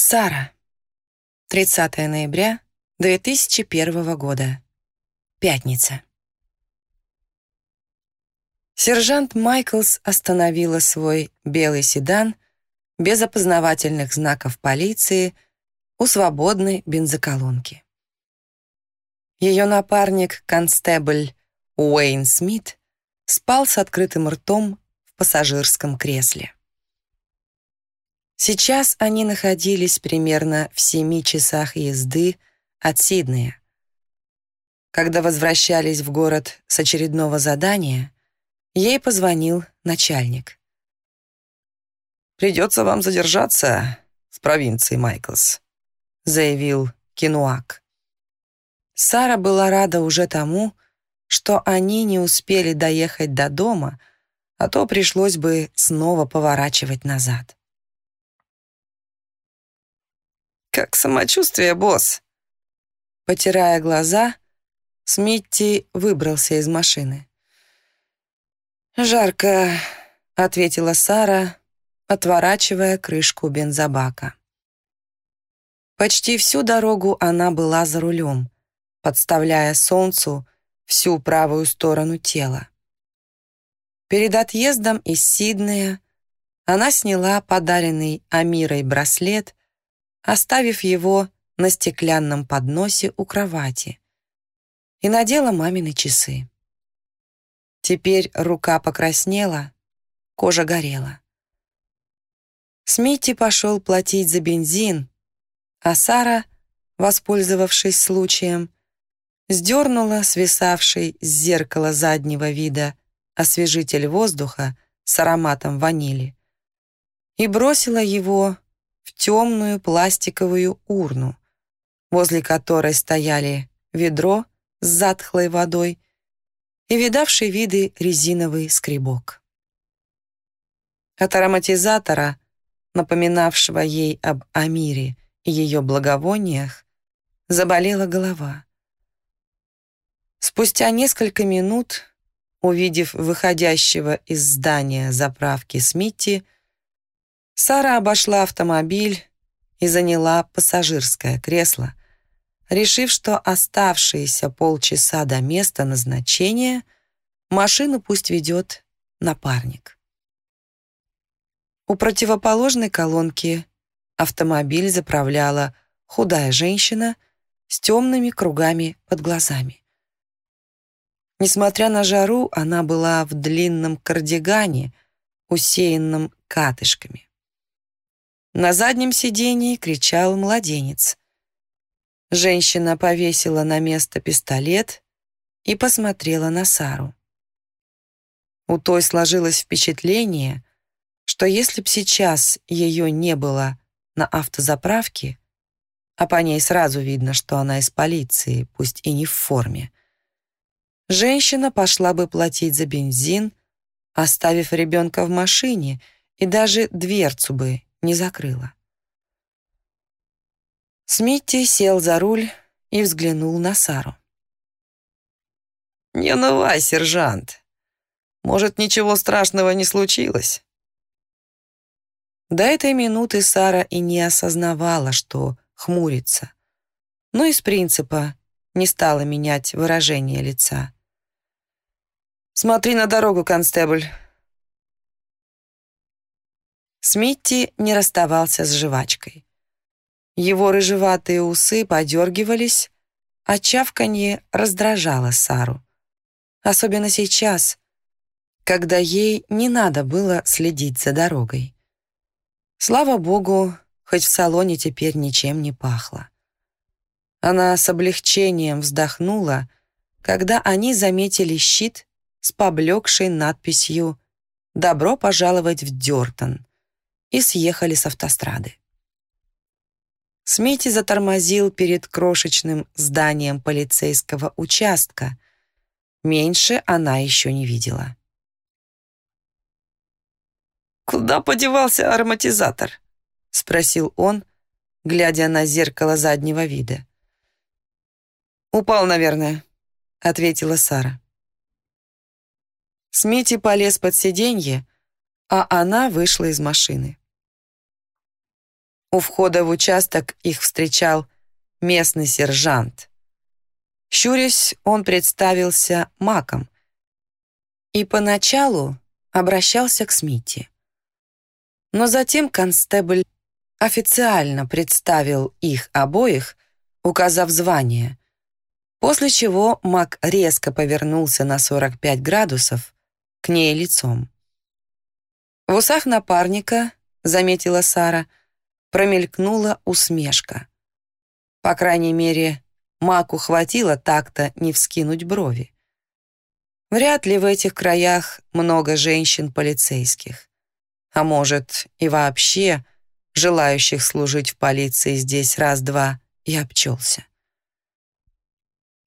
Сара. 30 ноября 2001 года. Пятница. Сержант Майклс остановила свой белый седан без опознавательных знаков полиции у свободной бензоколонки. Ее напарник, констебль Уэйн Смит, спал с открытым ртом в пассажирском кресле. Сейчас они находились примерно в семи часах езды от Сиднея. Когда возвращались в город с очередного задания, ей позвонил начальник. «Придется вам задержаться в провинции Майклс», заявил Кинуак. Сара была рада уже тому, что они не успели доехать до дома, а то пришлось бы снова поворачивать назад. «Как самочувствие, босс?» Потирая глаза, Смитти выбрался из машины. «Жарко», — ответила Сара, отворачивая крышку бензобака. Почти всю дорогу она была за рулем, подставляя солнцу всю правую сторону тела. Перед отъездом из Сиднея она сняла подаренный Амирой браслет оставив его на стеклянном подносе у кровати, и надела мамины часы. Теперь рука покраснела, кожа горела. Смитти пошел платить за бензин, а Сара, воспользовавшись случаем, сдернула свисавший с зеркала заднего вида освежитель воздуха с ароматом ванили и бросила его в темную пластиковую урну, возле которой стояли ведро с затхлой водой и видавший виды резиновый скребок. От ароматизатора, напоминавшего ей об Амире и ее благовониях, заболела голова. Спустя несколько минут, увидев выходящего из здания заправки Смитти, Сара обошла автомобиль и заняла пассажирское кресло, решив, что оставшиеся полчаса до места назначения машину пусть ведет напарник. У противоположной колонки автомобиль заправляла худая женщина с темными кругами под глазами. Несмотря на жару, она была в длинном кардигане, усеянном катышками. На заднем сидении кричал младенец. Женщина повесила на место пистолет и посмотрела на Сару. У той сложилось впечатление, что если б сейчас ее не было на автозаправке, а по ней сразу видно, что она из полиции, пусть и не в форме, женщина пошла бы платить за бензин, оставив ребенка в машине, и даже дверцу бы не закрыла. Смитти сел за руль и взглянул на Сару. «Не унывай, сержант. Может, ничего страшного не случилось?» До этой минуты Сара и не осознавала, что хмурится, но из принципа не стала менять выражение лица. «Смотри на дорогу, констебль», Смитти не расставался с жвачкой. Его рыжеватые усы подергивались, а чавканье раздражало Сару. Особенно сейчас, когда ей не надо было следить за дорогой. Слава богу, хоть в салоне теперь ничем не пахло. Она с облегчением вздохнула, когда они заметили щит с поблекшей надписью «Добро пожаловать в Дёртон» и съехали с автострады. Смити затормозил перед крошечным зданием полицейского участка. Меньше она еще не видела. «Куда подевался ароматизатор?» — спросил он, глядя на зеркало заднего вида. «Упал, наверное», — ответила Сара. Смити полез под сиденье, а она вышла из машины. У входа в участок их встречал местный сержант. Щурясь, он представился маком и поначалу обращался к Смити. Но затем констебль официально представил их обоих, указав звание, после чего Мак резко повернулся на 45 градусов к ней лицом. В усах напарника, заметила Сара, промелькнула усмешка. По крайней мере, Маку хватило так-то не вскинуть брови. Вряд ли в этих краях много женщин-полицейских. А может, и вообще желающих служить в полиции здесь раз-два и обчелся.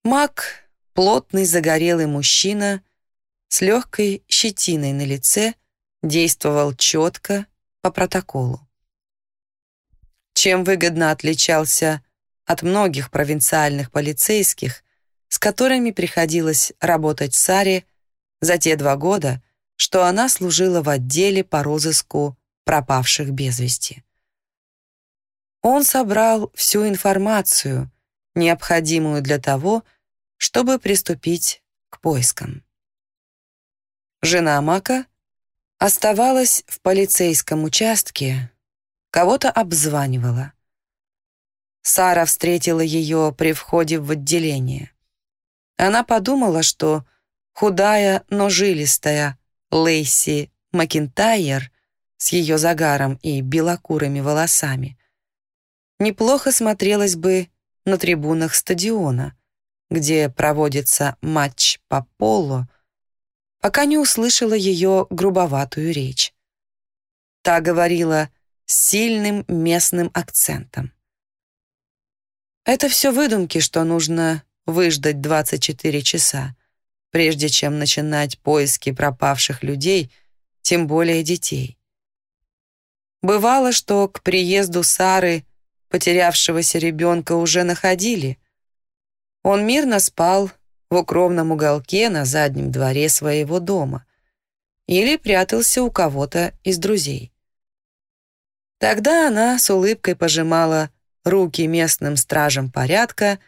Мак — плотный загорелый мужчина с легкой щетиной на лице, действовал четко по протоколу. Чем выгодно отличался от многих провинциальных полицейских, с которыми приходилось работать Саре за те два года, что она служила в отделе по розыску пропавших без вести. Он собрал всю информацию, необходимую для того, чтобы приступить к поискам. Жена Мака оставалась в полицейском участке, кого-то обзванивала. Сара встретила ее при входе в отделение. Она подумала, что худая, но жилистая Лейси Макинтайер с ее загаром и белокурыми волосами неплохо смотрелась бы на трибунах стадиона, где проводится матч по полу, пока не услышала ее грубоватую речь. Та говорила сильным местным акцентом. Это все выдумки, что нужно выждать 24 часа, прежде чем начинать поиски пропавших людей, тем более детей. Бывало, что к приезду Сары потерявшегося ребенка уже находили. Он мирно спал в укромном уголке на заднем дворе своего дома или прятался у кого-то из друзей. Тогда она с улыбкой пожимала руки местным стражам порядка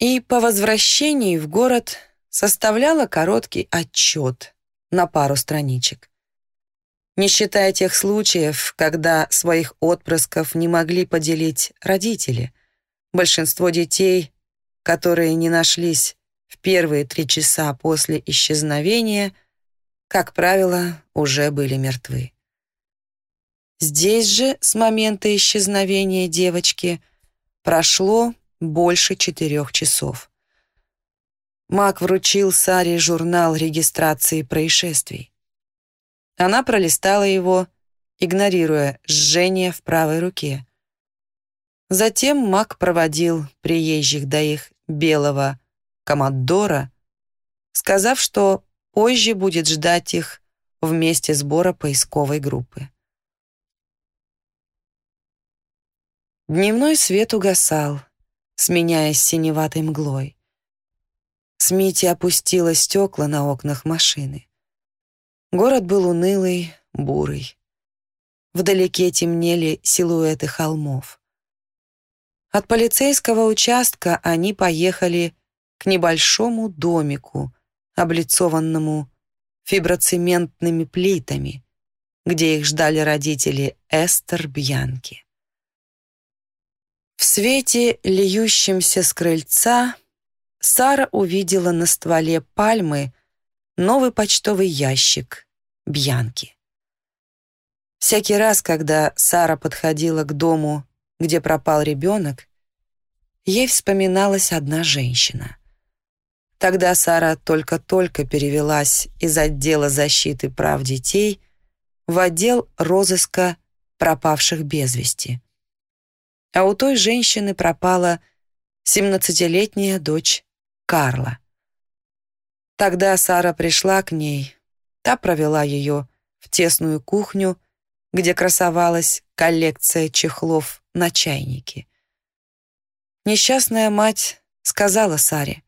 и по возвращении в город составляла короткий отчет на пару страничек. Не считая тех случаев, когда своих отпрысков не могли поделить родители, большинство детей, которые не нашлись в первые три часа после исчезновения, как правило, уже были мертвы. Здесь же с момента исчезновения девочки прошло больше четырех часов. Мак вручил Саре журнал регистрации происшествий. Она пролистала его, игнорируя жжение в правой руке. Затем Мак проводил приезжих до их белого командора, сказав, что позже будет ждать их в месте сбора поисковой группы. Дневной свет угасал, сменяясь синеватой мглой. Смити опустила стекла на окнах машины. Город был унылый, бурый. Вдалеке темнели силуэты холмов. От полицейского участка они поехали к небольшому домику, облицованному фиброцементными плитами, где их ждали родители Эстер Бьянки. В свете, льющемся с крыльца, Сара увидела на стволе пальмы новый почтовый ящик Бьянки. Всякий раз, когда Сара подходила к дому, где пропал ребенок, ей вспоминалась одна женщина. Тогда Сара только-только перевелась из отдела защиты прав детей в отдел розыска пропавших без вести а у той женщины пропала 17-летняя дочь Карла. Тогда Сара пришла к ней, та провела ее в тесную кухню, где красовалась коллекция чехлов на чайнике. Несчастная мать сказала Саре,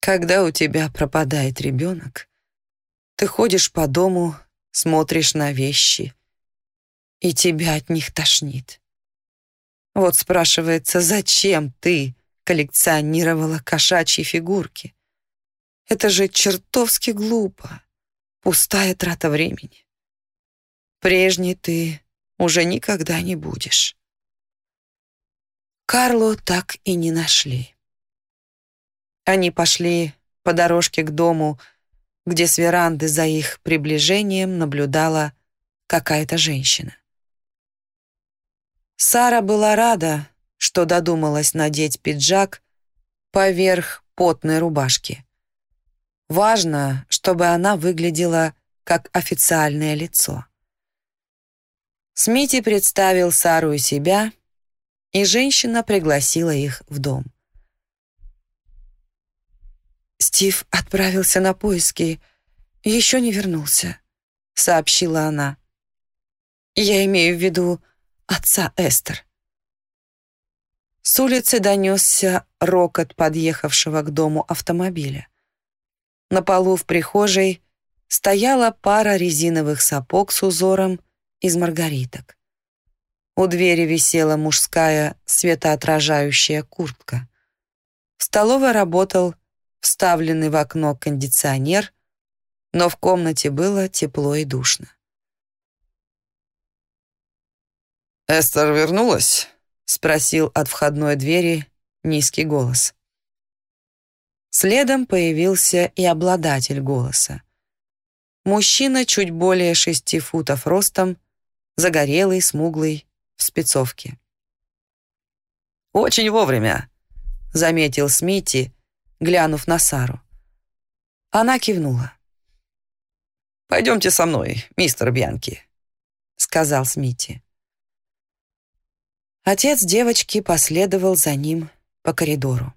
«Когда у тебя пропадает ребенок, ты ходишь по дому, смотришь на вещи и тебя от них тошнит. Вот спрашивается, зачем ты коллекционировала кошачьи фигурки? Это же чертовски глупо, пустая трата времени. Прежней ты уже никогда не будешь. Карлу так и не нашли. Они пошли по дорожке к дому, где с веранды за их приближением наблюдала какая-то женщина. Сара была рада, что додумалась надеть пиджак поверх потной рубашки. Важно, чтобы она выглядела как официальное лицо. Смити представил Сару и себя, и женщина пригласила их в дом. «Стив отправился на поиски еще не вернулся», — сообщила она. «Я имею в виду отца Эстер». С улицы донесся рокот подъехавшего к дому автомобиля. На полу в прихожей стояла пара резиновых сапог с узором из маргариток. У двери висела мужская светоотражающая куртка. В столовой работал вставленный в окно кондиционер, но в комнате было тепло и душно. «Эстер вернулась?» — спросил от входной двери низкий голос. Следом появился и обладатель голоса. Мужчина чуть более шести футов ростом, загорелый, смуглый, в спецовке. «Очень вовремя», — заметил Смити, глянув на Сару. Она кивнула. «Пойдемте со мной, мистер Бьянки», — сказал Смити. Отец девочки последовал за ним по коридору.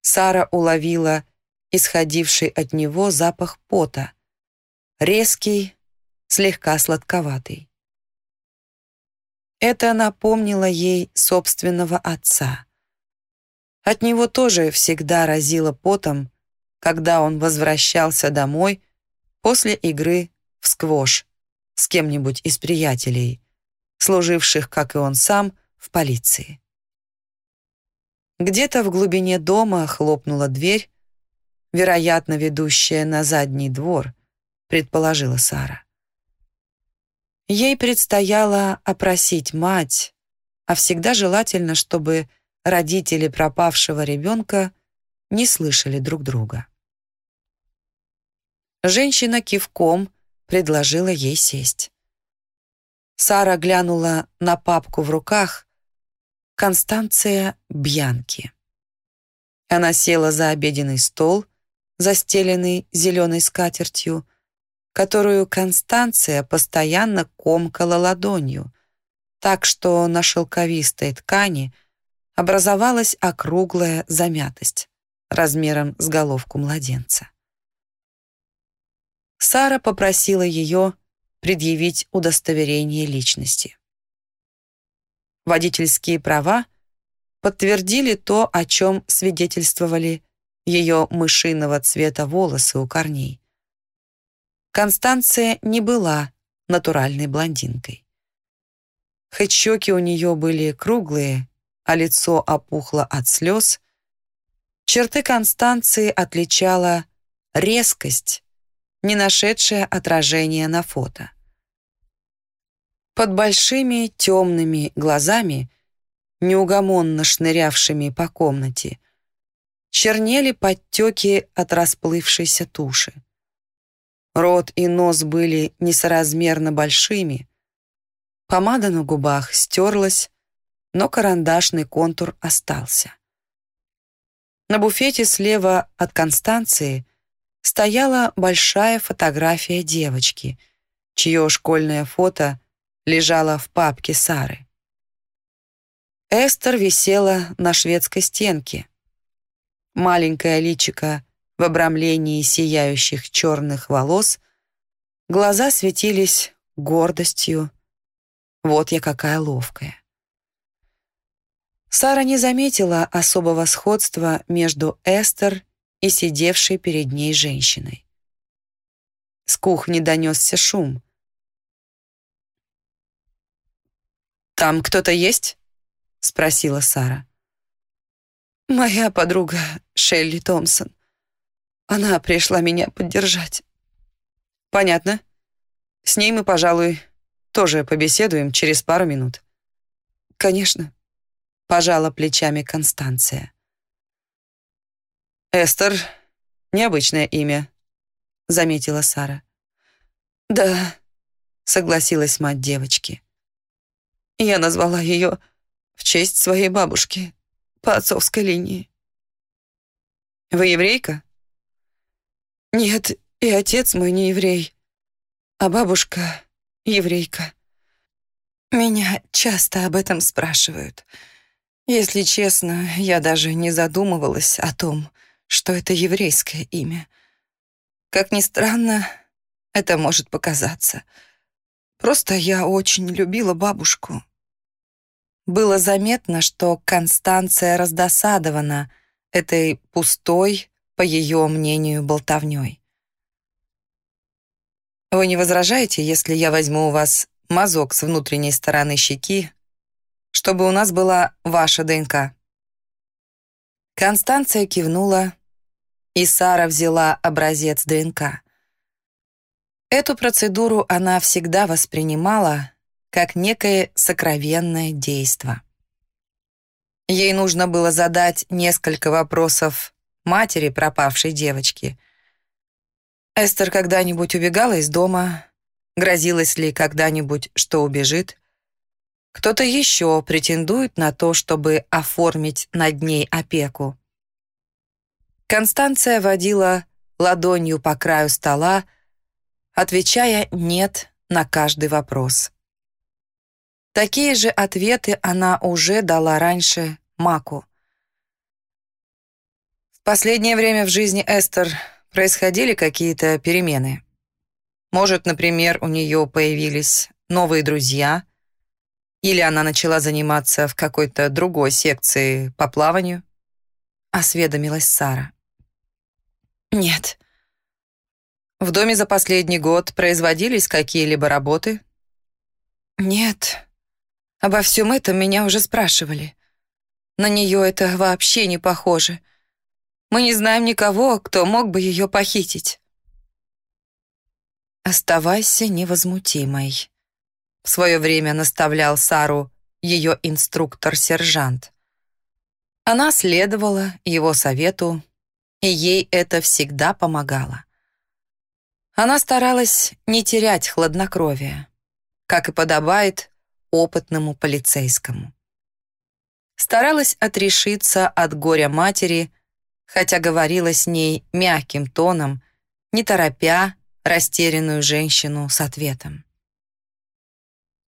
Сара уловила исходивший от него запах пота, резкий, слегка сладковатый. Это напомнило ей собственного отца. От него тоже всегда разило потом, когда он возвращался домой после игры в сквош с кем-нибудь из приятелей, служивших, как и он сам, в полиции. Где-то в глубине дома хлопнула дверь, вероятно, ведущая на задний двор, предположила Сара. Ей предстояло опросить мать, а всегда желательно, чтобы родители пропавшего ребенка не слышали друг друга. Женщина кивком предложила ей сесть. Сара глянула на папку в руках «Констанция Бьянки». Она села за обеденный стол, застеленный зеленой скатертью, которую Констанция постоянно комкала ладонью, так что на шелковистой ткани образовалась округлая замятость размером с головку младенца. Сара попросила ее предъявить удостоверение личности. Водительские права подтвердили то, о чем свидетельствовали ее мышиного цвета волосы у корней. Констанция не была натуральной блондинкой. Хоть щеки у нее были круглые, а лицо опухло от слез, черты Констанции отличала резкость не нашедшая отражения на фото. Под большими темными глазами, неугомонно шнырявшими по комнате, чернели подтеки от расплывшейся туши. Рот и нос были несоразмерно большими, помада на губах стерлась, но карандашный контур остался. На буфете слева от Констанции стояла большая фотография девочки, чье школьное фото лежало в папке Сары. Эстер висела на шведской стенке. Маленькое личико в обрамлении сияющих черных волос, глаза светились гордостью. Вот я какая ловкая. Сара не заметила особого сходства между Эстер и сидевшей перед ней женщиной. С кухни донесся шум. «Там кто-то есть?» — спросила Сара. «Моя подруга Шелли Томпсон. Она пришла меня поддержать». «Понятно. С ней мы, пожалуй, тоже побеседуем через пару минут». «Конечно», — пожала плечами Констанция. «Эстер — необычное имя», — заметила Сара. «Да», — согласилась мать девочки. «Я назвала ее в честь своей бабушки по отцовской линии». «Вы еврейка?» «Нет, и отец мой не еврей, а бабушка — еврейка. Меня часто об этом спрашивают. Если честно, я даже не задумывалась о том, что это еврейское имя. Как ни странно, это может показаться. Просто я очень любила бабушку. Было заметно, что Констанция раздосадована этой пустой, по ее мнению, болтовней. «Вы не возражаете, если я возьму у вас мазок с внутренней стороны щеки, чтобы у нас была ваша ДНК?» Констанция кивнула, и Сара взяла образец ДНК. Эту процедуру она всегда воспринимала как некое сокровенное действо. Ей нужно было задать несколько вопросов матери пропавшей девочки. Эстер когда-нибудь убегала из дома? Грозилась ли когда-нибудь, что убежит? Кто-то еще претендует на то, чтобы оформить над ней опеку. Констанция водила ладонью по краю стола, отвечая «нет» на каждый вопрос. Такие же ответы она уже дала раньше Маку. В последнее время в жизни Эстер происходили какие-то перемены. Может, например, у нее появились новые друзья, или она начала заниматься в какой-то другой секции по плаванию, осведомилась Сара. Нет, в доме за последний год производились какие-либо работы? Нет. Обо всем этом меня уже спрашивали. На нее это вообще не похоже. Мы не знаем никого, кто мог бы ее похитить. Оставайся невозмутимой. В свое время наставлял Сару ее инструктор-сержант. Она следовала его совету, и ей это всегда помогало. Она старалась не терять хладнокровие, как и подобает опытному полицейскому. Старалась отрешиться от горя матери, хотя говорила с ней мягким тоном, не торопя растерянную женщину с ответом.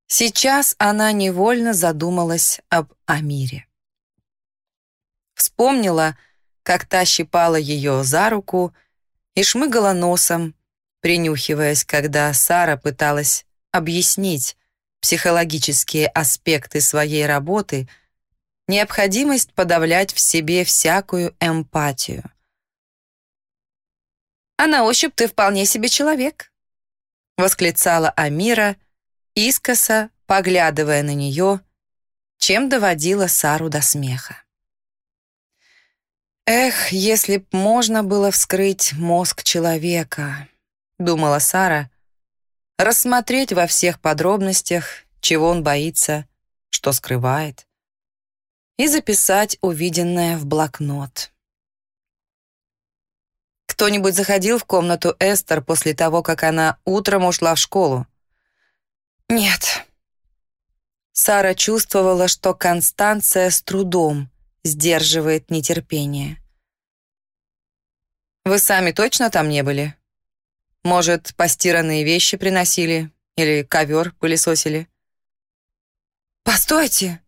Сейчас она невольно задумалась об Амире. Вспомнила, как та щипала ее за руку и шмыгала носом, принюхиваясь, когда Сара пыталась объяснить психологические аспекты своей работы, необходимость подавлять в себе всякую эмпатию. «А на ощупь ты вполне себе человек», — восклицала Амира, искоса поглядывая на нее, чем доводила Сару до смеха. Эх, если б можно было вскрыть мозг человека думала Сара, рассмотреть во всех подробностях, чего он боится, что скрывает, и записать увиденное в блокнот. Кто-нибудь заходил в комнату Эстер после того, как она утром ушла в школу? Нет. Сара чувствовала, что Констанция с трудом сдерживает нетерпение. «Вы сами точно там не были?» Может, постиранные вещи приносили или ковер пылесосили? «Постойте!»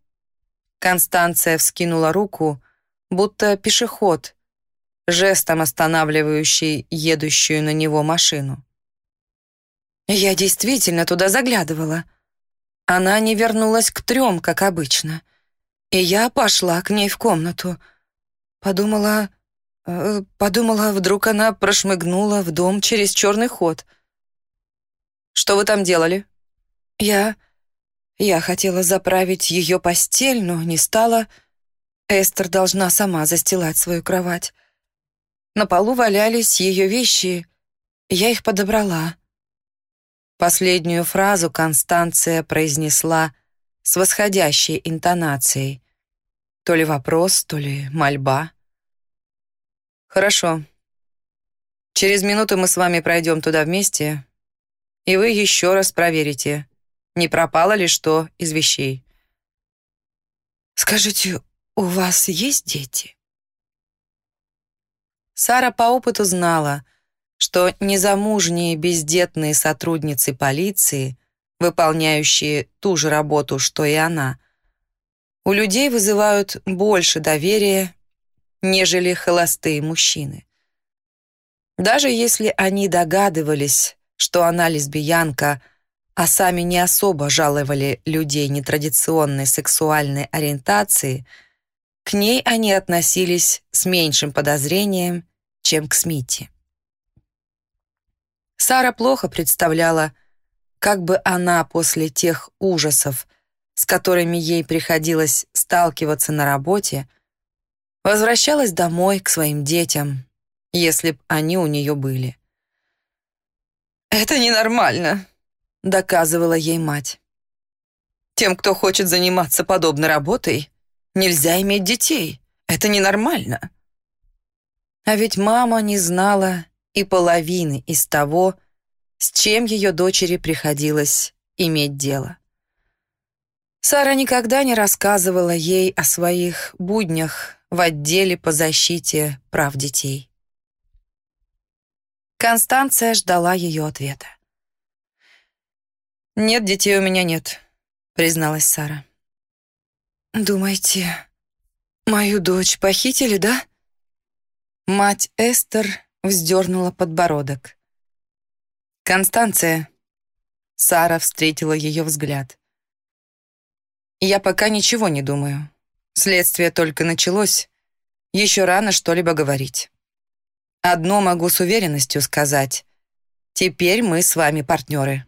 Констанция вскинула руку, будто пешеход, жестом останавливающий едущую на него машину. Я действительно туда заглядывала. Она не вернулась к трем, как обычно. И я пошла к ней в комнату. Подумала, Э, подумала, вдруг она прошмыгнула в дом через черный ход. «Что вы там делали?» «Я... Я хотела заправить ее постель, но не стала. Эстер должна сама застилать свою кровать. На полу валялись ее вещи, я их подобрала. Последнюю фразу Констанция произнесла с восходящей интонацией. То ли вопрос, то ли мольба. «Хорошо. Через минуту мы с вами пройдем туда вместе, и вы еще раз проверите, не пропало ли что из вещей». «Скажите, у вас есть дети?» Сара по опыту знала, что незамужние бездетные сотрудницы полиции, выполняющие ту же работу, что и она, у людей вызывают больше доверия, нежели холостые мужчины. Даже если они догадывались, что она лесбиянка, а сами не особо жаловали людей нетрадиционной сексуальной ориентации, к ней они относились с меньшим подозрением, чем к Смити. Сара плохо представляла, как бы она после тех ужасов, с которыми ей приходилось сталкиваться на работе, возвращалась домой к своим детям, если б они у нее были. «Это ненормально», — доказывала ей мать. «Тем, кто хочет заниматься подобной работой, нельзя иметь детей. Это ненормально». А ведь мама не знала и половины из того, с чем ее дочери приходилось иметь дело. Сара никогда не рассказывала ей о своих буднях в отделе по защите прав детей. Констанция ждала ее ответа. «Нет, детей у меня нет», — призналась Сара. «Думаете, мою дочь похитили, да?» Мать Эстер вздернула подбородок. «Констанция!» Сара встретила ее взгляд. «Я пока ничего не думаю. Следствие только началось. Еще рано что-либо говорить. Одно могу с уверенностью сказать. Теперь мы с вами партнеры.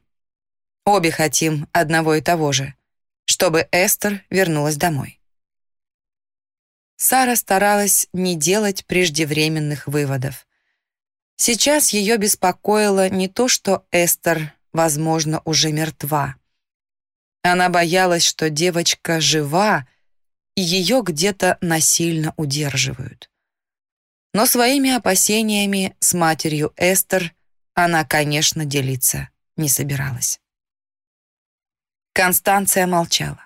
Обе хотим одного и того же, чтобы Эстер вернулась домой». Сара старалась не делать преждевременных выводов. Сейчас ее беспокоило не то, что Эстер, возможно, уже мертва. Она боялась, что девочка жива, и ее где-то насильно удерживают. Но своими опасениями с матерью Эстер она, конечно, делиться не собиралась. Констанция молчала.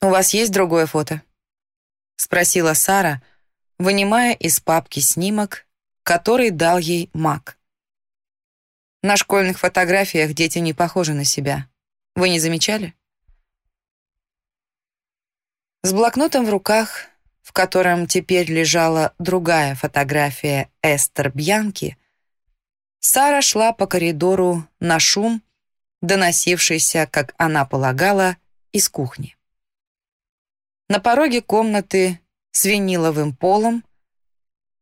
«У вас есть другое фото?» — спросила Сара, вынимая из папки снимок который дал ей маг. На школьных фотографиях дети не похожи на себя. Вы не замечали? С блокнотом в руках, в котором теперь лежала другая фотография Эстер Бьянки, Сара шла по коридору на шум, доносившийся, как она полагала, из кухни. На пороге комнаты с виниловым полом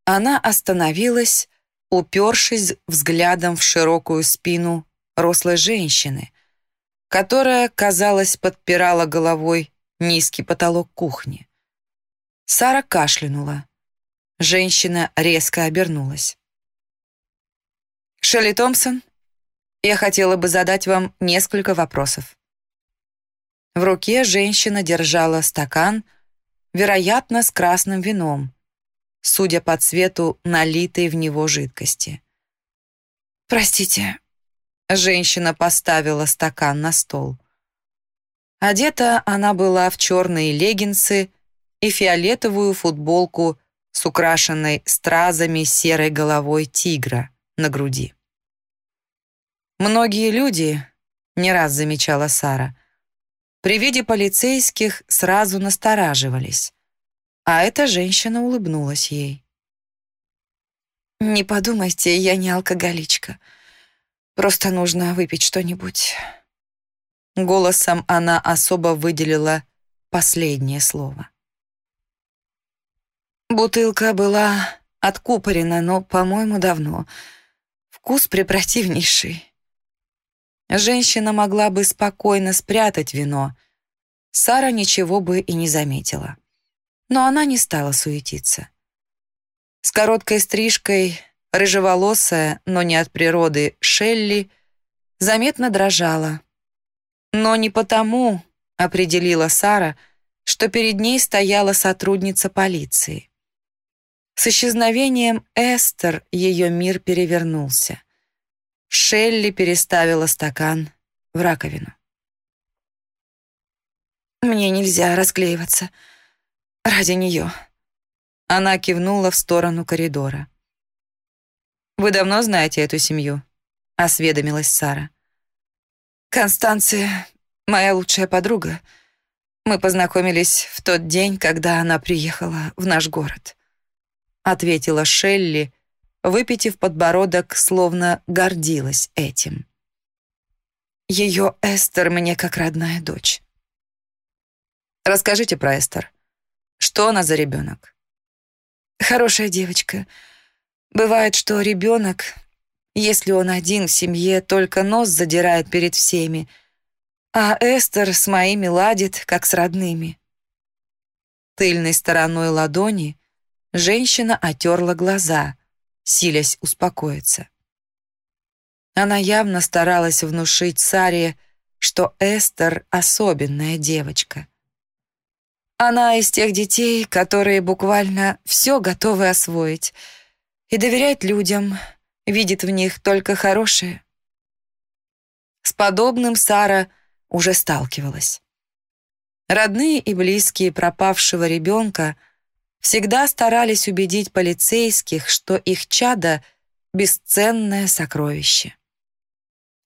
она остановилась, упершись взглядом в широкую спину рослой женщины, которая, казалось, подпирала головой низкий потолок кухни. Сара кашлянула. Женщина резко обернулась. «Шелли Томпсон, я хотела бы задать вам несколько вопросов». В руке женщина держала стакан, вероятно, с красным вином, судя по цвету налитой в него жидкости. «Простите», — женщина поставила стакан на стол. Одета она была в черные леггинсы и фиолетовую футболку с украшенной стразами серой головой тигра на груди. Многие люди, не раз замечала Сара, при виде полицейских сразу настораживались. А эта женщина улыбнулась ей. «Не подумайте, я не алкоголичка. Просто нужно выпить что-нибудь». Голосом она особо выделила последнее слово. Бутылка была откупорена, но, по-моему, давно. Вкус препротивнейший. женщина могла бы спокойно спрятать вино. Сара ничего бы и не заметила. Но она не стала суетиться. С короткой стрижкой, рыжеволосая, но не от природы, Шелли заметно дрожала. Но не потому, определила Сара, что перед ней стояла сотрудница полиции. С исчезновением Эстер ее мир перевернулся. Шелли переставила стакан в раковину. «Мне нельзя расклеиваться. Ради нее». Она кивнула в сторону коридора. «Вы давно знаете эту семью?» — осведомилась Сара. «Констанция — моя лучшая подруга. Мы познакомились в тот день, когда она приехала в наш город», — ответила Шелли, выпитив подбородок, словно гордилась этим. Ее Эстер мне как родная дочь. Расскажите про Эстер. Что она за ребенок? Хорошая девочка. Бывает, что ребенок, если он один в семье, только нос задирает перед всеми, а Эстер с моими ладит, как с родными. Тыльной стороной ладони женщина отерла глаза — силясь успокоиться. Она явно старалась внушить Саре, что Эстер — особенная девочка. Она из тех детей, которые буквально все готовы освоить и доверять людям, видит в них только хорошее. С подобным Сара уже сталкивалась. Родные и близкие пропавшего ребенка всегда старались убедить полицейских, что их чадо — бесценное сокровище.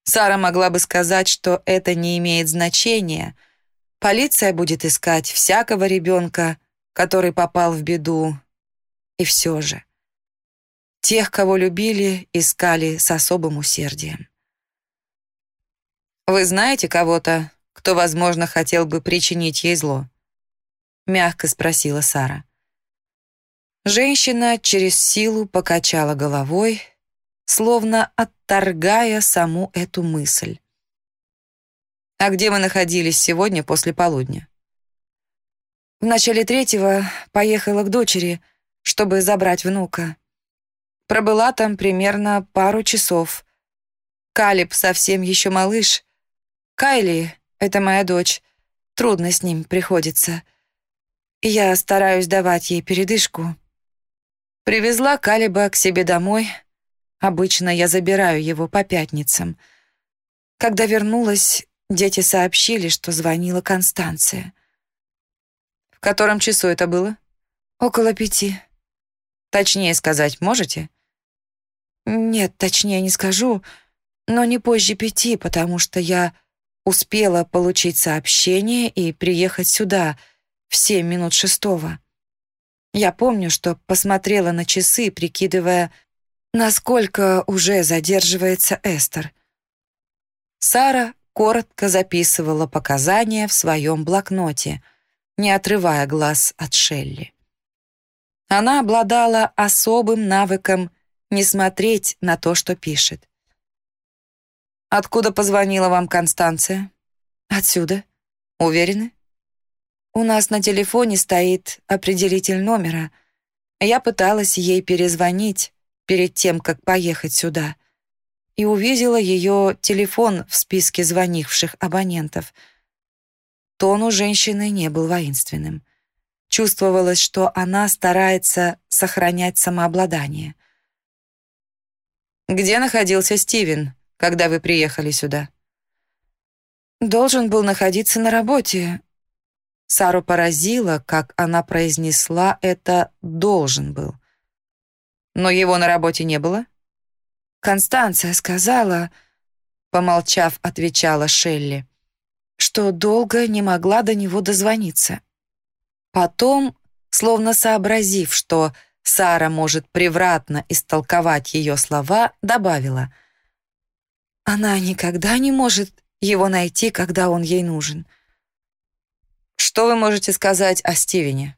Сара могла бы сказать, что это не имеет значения. Полиция будет искать всякого ребенка, который попал в беду. И все же. Тех, кого любили, искали с особым усердием. «Вы знаете кого-то, кто, возможно, хотел бы причинить ей зло?» — мягко спросила Сара. Женщина через силу покачала головой, словно отторгая саму эту мысль. «А где вы находились сегодня после полудня?» В начале третьего поехала к дочери, чтобы забрать внука. Пробыла там примерно пару часов. Калиб совсем еще малыш. Кайли — это моя дочь. Трудно с ним приходится. Я стараюсь давать ей передышку. Привезла Калиба к себе домой. Обычно я забираю его по пятницам. Когда вернулась, дети сообщили, что звонила Констанция. В котором часу это было? Около пяти. Точнее сказать можете? Нет, точнее не скажу, но не позже пяти, потому что я успела получить сообщение и приехать сюда в семь минут шестого. Я помню, что посмотрела на часы, прикидывая, насколько уже задерживается Эстер. Сара коротко записывала показания в своем блокноте, не отрывая глаз от Шелли. Она обладала особым навыком не смотреть на то, что пишет. «Откуда позвонила вам Констанция?» «Отсюда. Уверены?» У нас на телефоне стоит определитель номера. Я пыталась ей перезвонить перед тем, как поехать сюда, и увидела ее телефон в списке звонивших абонентов. Тон у женщины не был воинственным. Чувствовалось, что она старается сохранять самообладание. «Где находился Стивен, когда вы приехали сюда?» «Должен был находиться на работе, Сару поразило, как она произнесла это «должен был». Но его на работе не было? Констанция сказала, помолчав, отвечала Шелли, что долго не могла до него дозвониться. Потом, словно сообразив, что Сара может превратно истолковать ее слова, добавила, «Она никогда не может его найти, когда он ей нужен». Что вы можете сказать о Стивене?»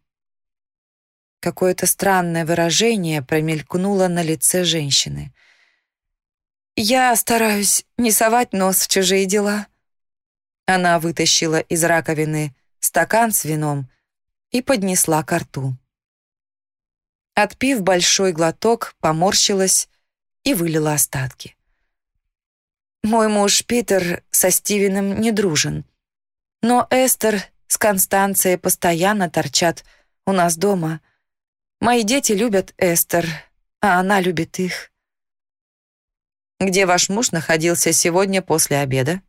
Какое-то странное выражение промелькнуло на лице женщины. я стараюсь не совать нос в чужие дела». Она вытащила из раковины стакан с вином и поднесла ко рту. Отпив большой глоток, поморщилась и вылила остатки. «Мой муж Питер со Стивеном не дружен, но Эстер с Констанцией постоянно торчат у нас дома. Мои дети любят Эстер, а она любит их». «Где ваш муж находился сегодня после обеда?»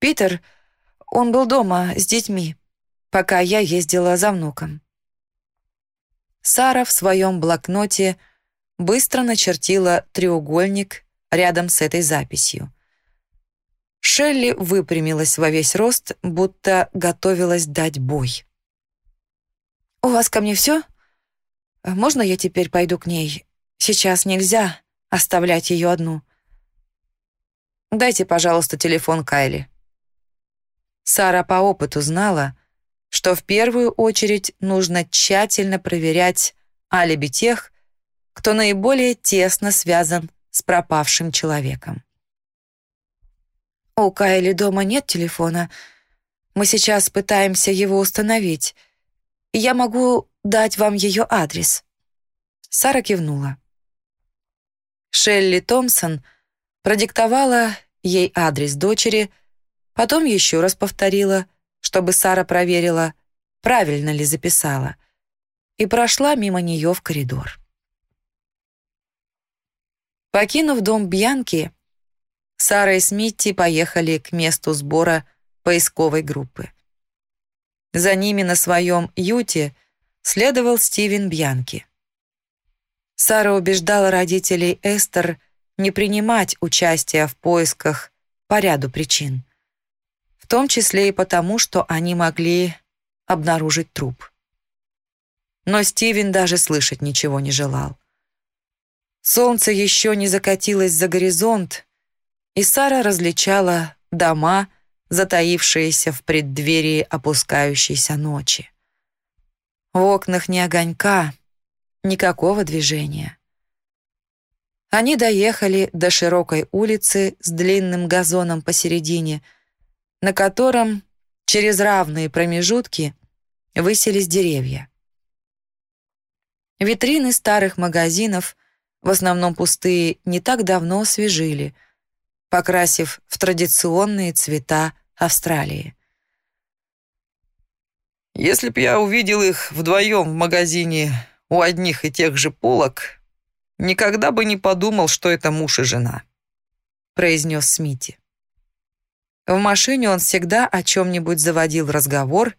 «Питер, он был дома с детьми, пока я ездила за внуком». Сара в своем блокноте быстро начертила треугольник рядом с этой записью. Шелли выпрямилась во весь рост, будто готовилась дать бой. «У вас ко мне все? Можно я теперь пойду к ней? Сейчас нельзя оставлять ее одну». «Дайте, пожалуйста, телефон Кайли». Сара по опыту знала, что в первую очередь нужно тщательно проверять алиби тех, кто наиболее тесно связан с пропавшим человеком. «У Кайли дома нет телефона. Мы сейчас пытаемся его установить. Я могу дать вам ее адрес». Сара кивнула. Шелли Томпсон продиктовала ей адрес дочери, потом еще раз повторила — чтобы Сара проверила, правильно ли записала, и прошла мимо нее в коридор. Покинув дом Бьянки, Сара и Смитти поехали к месту сбора поисковой группы. За ними на своем юте следовал Стивен Бьянки. Сара убеждала родителей Эстер не принимать участия в поисках по ряду причин том числе и потому, что они могли обнаружить труп. Но Стивен даже слышать ничего не желал. Солнце еще не закатилось за горизонт, и Сара различала дома, затаившиеся в преддверии опускающейся ночи. В окнах ни огонька, никакого движения. Они доехали до широкой улицы с длинным газоном посередине — на котором через равные промежутки высились деревья. Витрины старых магазинов, в основном пустые, не так давно освежили, покрасив в традиционные цвета Австралии. «Если б я увидел их вдвоем в магазине у одних и тех же полок, никогда бы не подумал, что это муж и жена», произнес Смити. В машине он всегда о чем-нибудь заводил разговор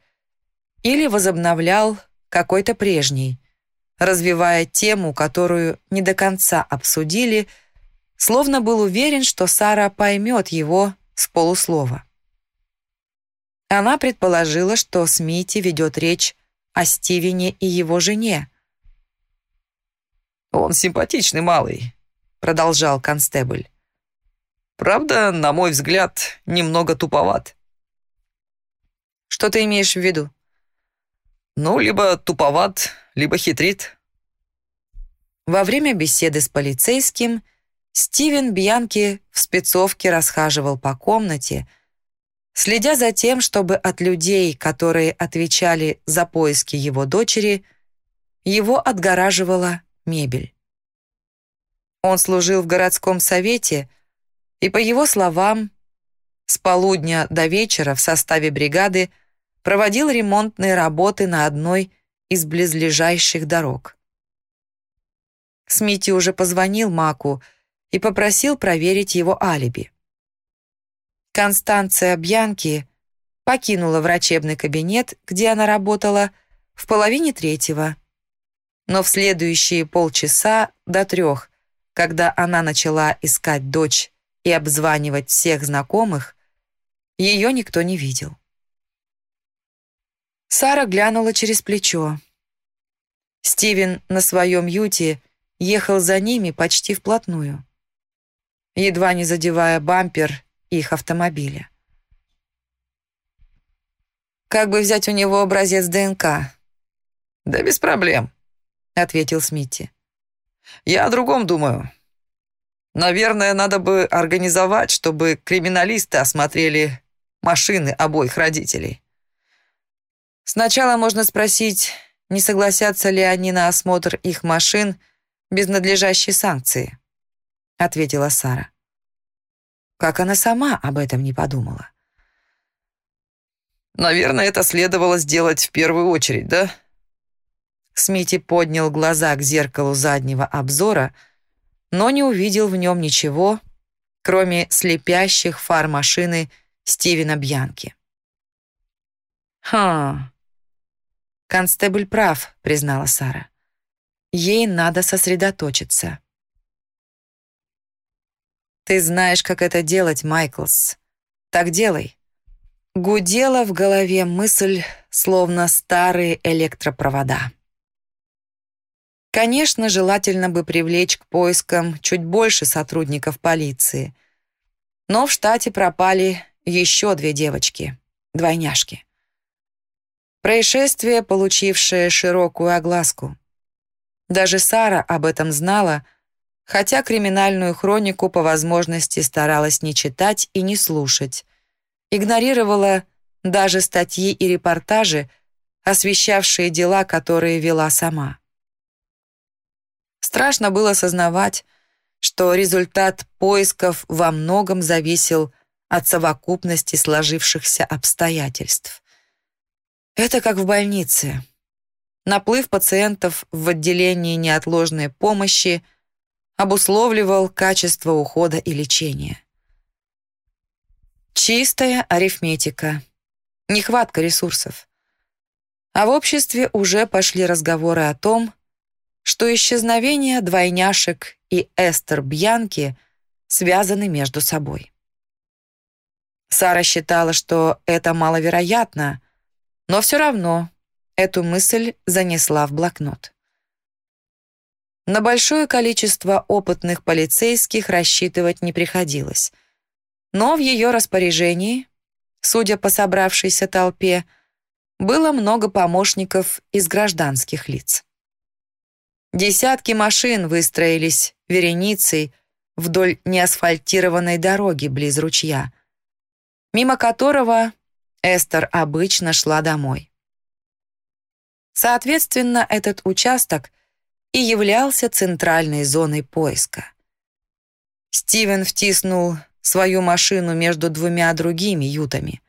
или возобновлял какой-то прежний, развивая тему, которую не до конца обсудили, словно был уверен, что Сара поймет его с полуслова. Она предположила, что Смити ведет речь о Стивене и его жене. «Он симпатичный малый», — продолжал констебль. Правда, на мой взгляд, немного туповат. Что ты имеешь в виду? Ну, либо туповат, либо хитрит. Во время беседы с полицейским Стивен Бьянки в спецовке расхаживал по комнате, следя за тем, чтобы от людей, которые отвечали за поиски его дочери, его отгораживала мебель. Он служил в городском совете — и, по его словам, с полудня до вечера в составе бригады проводил ремонтные работы на одной из близлежащих дорог. Смити уже позвонил Маку и попросил проверить его алиби. Констанция Бьянки покинула врачебный кабинет, где она работала, в половине третьего. Но в следующие полчаса до трех, когда она начала искать дочь и обзванивать всех знакомых, ее никто не видел. Сара глянула через плечо. Стивен на своем юте ехал за ними почти вплотную, едва не задевая бампер их автомобиля. «Как бы взять у него образец ДНК?» «Да без проблем», — ответил Смитти. «Я о другом думаю. Наверное, надо бы организовать, чтобы криминалисты осмотрели машины обоих родителей. Сначала можно спросить, не согласятся ли они на осмотр их машин без надлежащей санкции, ответила Сара. Как она сама об этом не подумала? Наверное, это следовало сделать в первую очередь, да? Смити поднял глаза к зеркалу заднего обзора, но не увидел в нем ничего, кроме слепящих фар машины Стивена Бьянки. «Ха, констебль прав», — признала Сара. «Ей надо сосредоточиться». «Ты знаешь, как это делать, Майклс. Так делай». Гудела в голове мысль, словно старые электропровода. Конечно, желательно бы привлечь к поискам чуть больше сотрудников полиции. Но в штате пропали еще две девочки, двойняшки. Происшествие, получившее широкую огласку. Даже Сара об этом знала, хотя криминальную хронику по возможности старалась не читать и не слушать. Игнорировала даже статьи и репортажи, освещавшие дела, которые вела сама. Страшно было сознавать, что результат поисков во многом зависел от совокупности сложившихся обстоятельств. Это как в больнице. Наплыв пациентов в отделении неотложной помощи обусловливал качество ухода и лечения. Чистая арифметика. Нехватка ресурсов. А в обществе уже пошли разговоры о том, что исчезновение двойняшек и Эстер Бьянки связаны между собой. Сара считала, что это маловероятно, но все равно эту мысль занесла в блокнот. На большое количество опытных полицейских рассчитывать не приходилось, но в ее распоряжении, судя по собравшейся толпе, было много помощников из гражданских лиц. Десятки машин выстроились вереницей вдоль неасфальтированной дороги близ ручья, мимо которого Эстер обычно шла домой. Соответственно, этот участок и являлся центральной зоной поиска. Стивен втиснул свою машину между двумя другими ютами.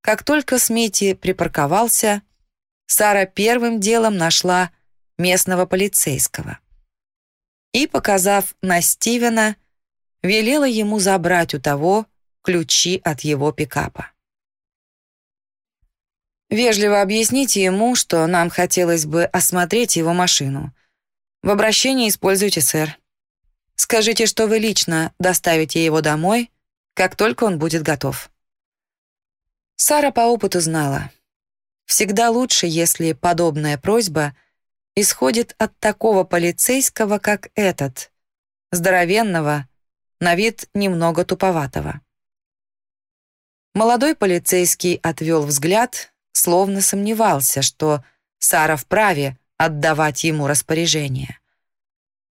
Как только Смити припарковался, Сара первым делом нашла местного полицейского. И, показав на Стивена, велела ему забрать у того ключи от его пикапа. Вежливо объясните ему, что нам хотелось бы осмотреть его машину. В обращении используйте «сэр». Скажите, что вы лично доставите его домой, как только он будет готов. Сара по опыту знала. Всегда лучше, если подобная просьба — исходит от такого полицейского, как этот, здоровенного, на вид немного туповатого. Молодой полицейский отвел взгляд, словно сомневался, что Сара вправе отдавать ему распоряжение.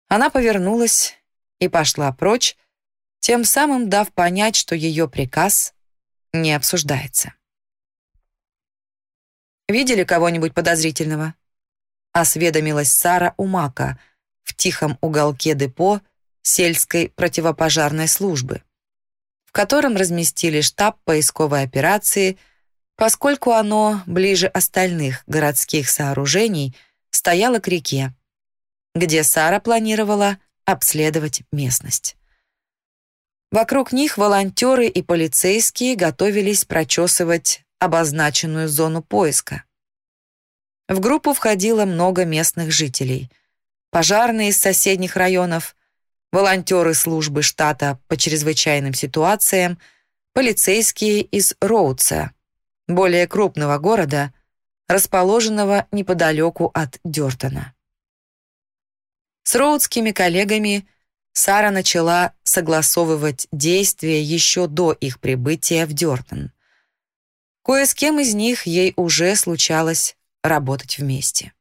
Она повернулась и пошла прочь, тем самым дав понять, что ее приказ не обсуждается. «Видели кого-нибудь подозрительного?» Осведомилась Сара у Мака в тихом уголке депо сельской противопожарной службы, в котором разместили штаб поисковой операции, поскольку оно ближе остальных городских сооружений стояло к реке, где Сара планировала обследовать местность. Вокруг них волонтеры и полицейские готовились прочесывать обозначенную зону поиска. В группу входило много местных жителей. Пожарные из соседних районов, волонтеры службы штата по чрезвычайным ситуациям, полицейские из Роудса, более крупного города, расположенного неподалеку от Дёртона. С роудскими коллегами Сара начала согласовывать действия еще до их прибытия в Дёртон. Кое с кем из них ей уже случалось работать вместе.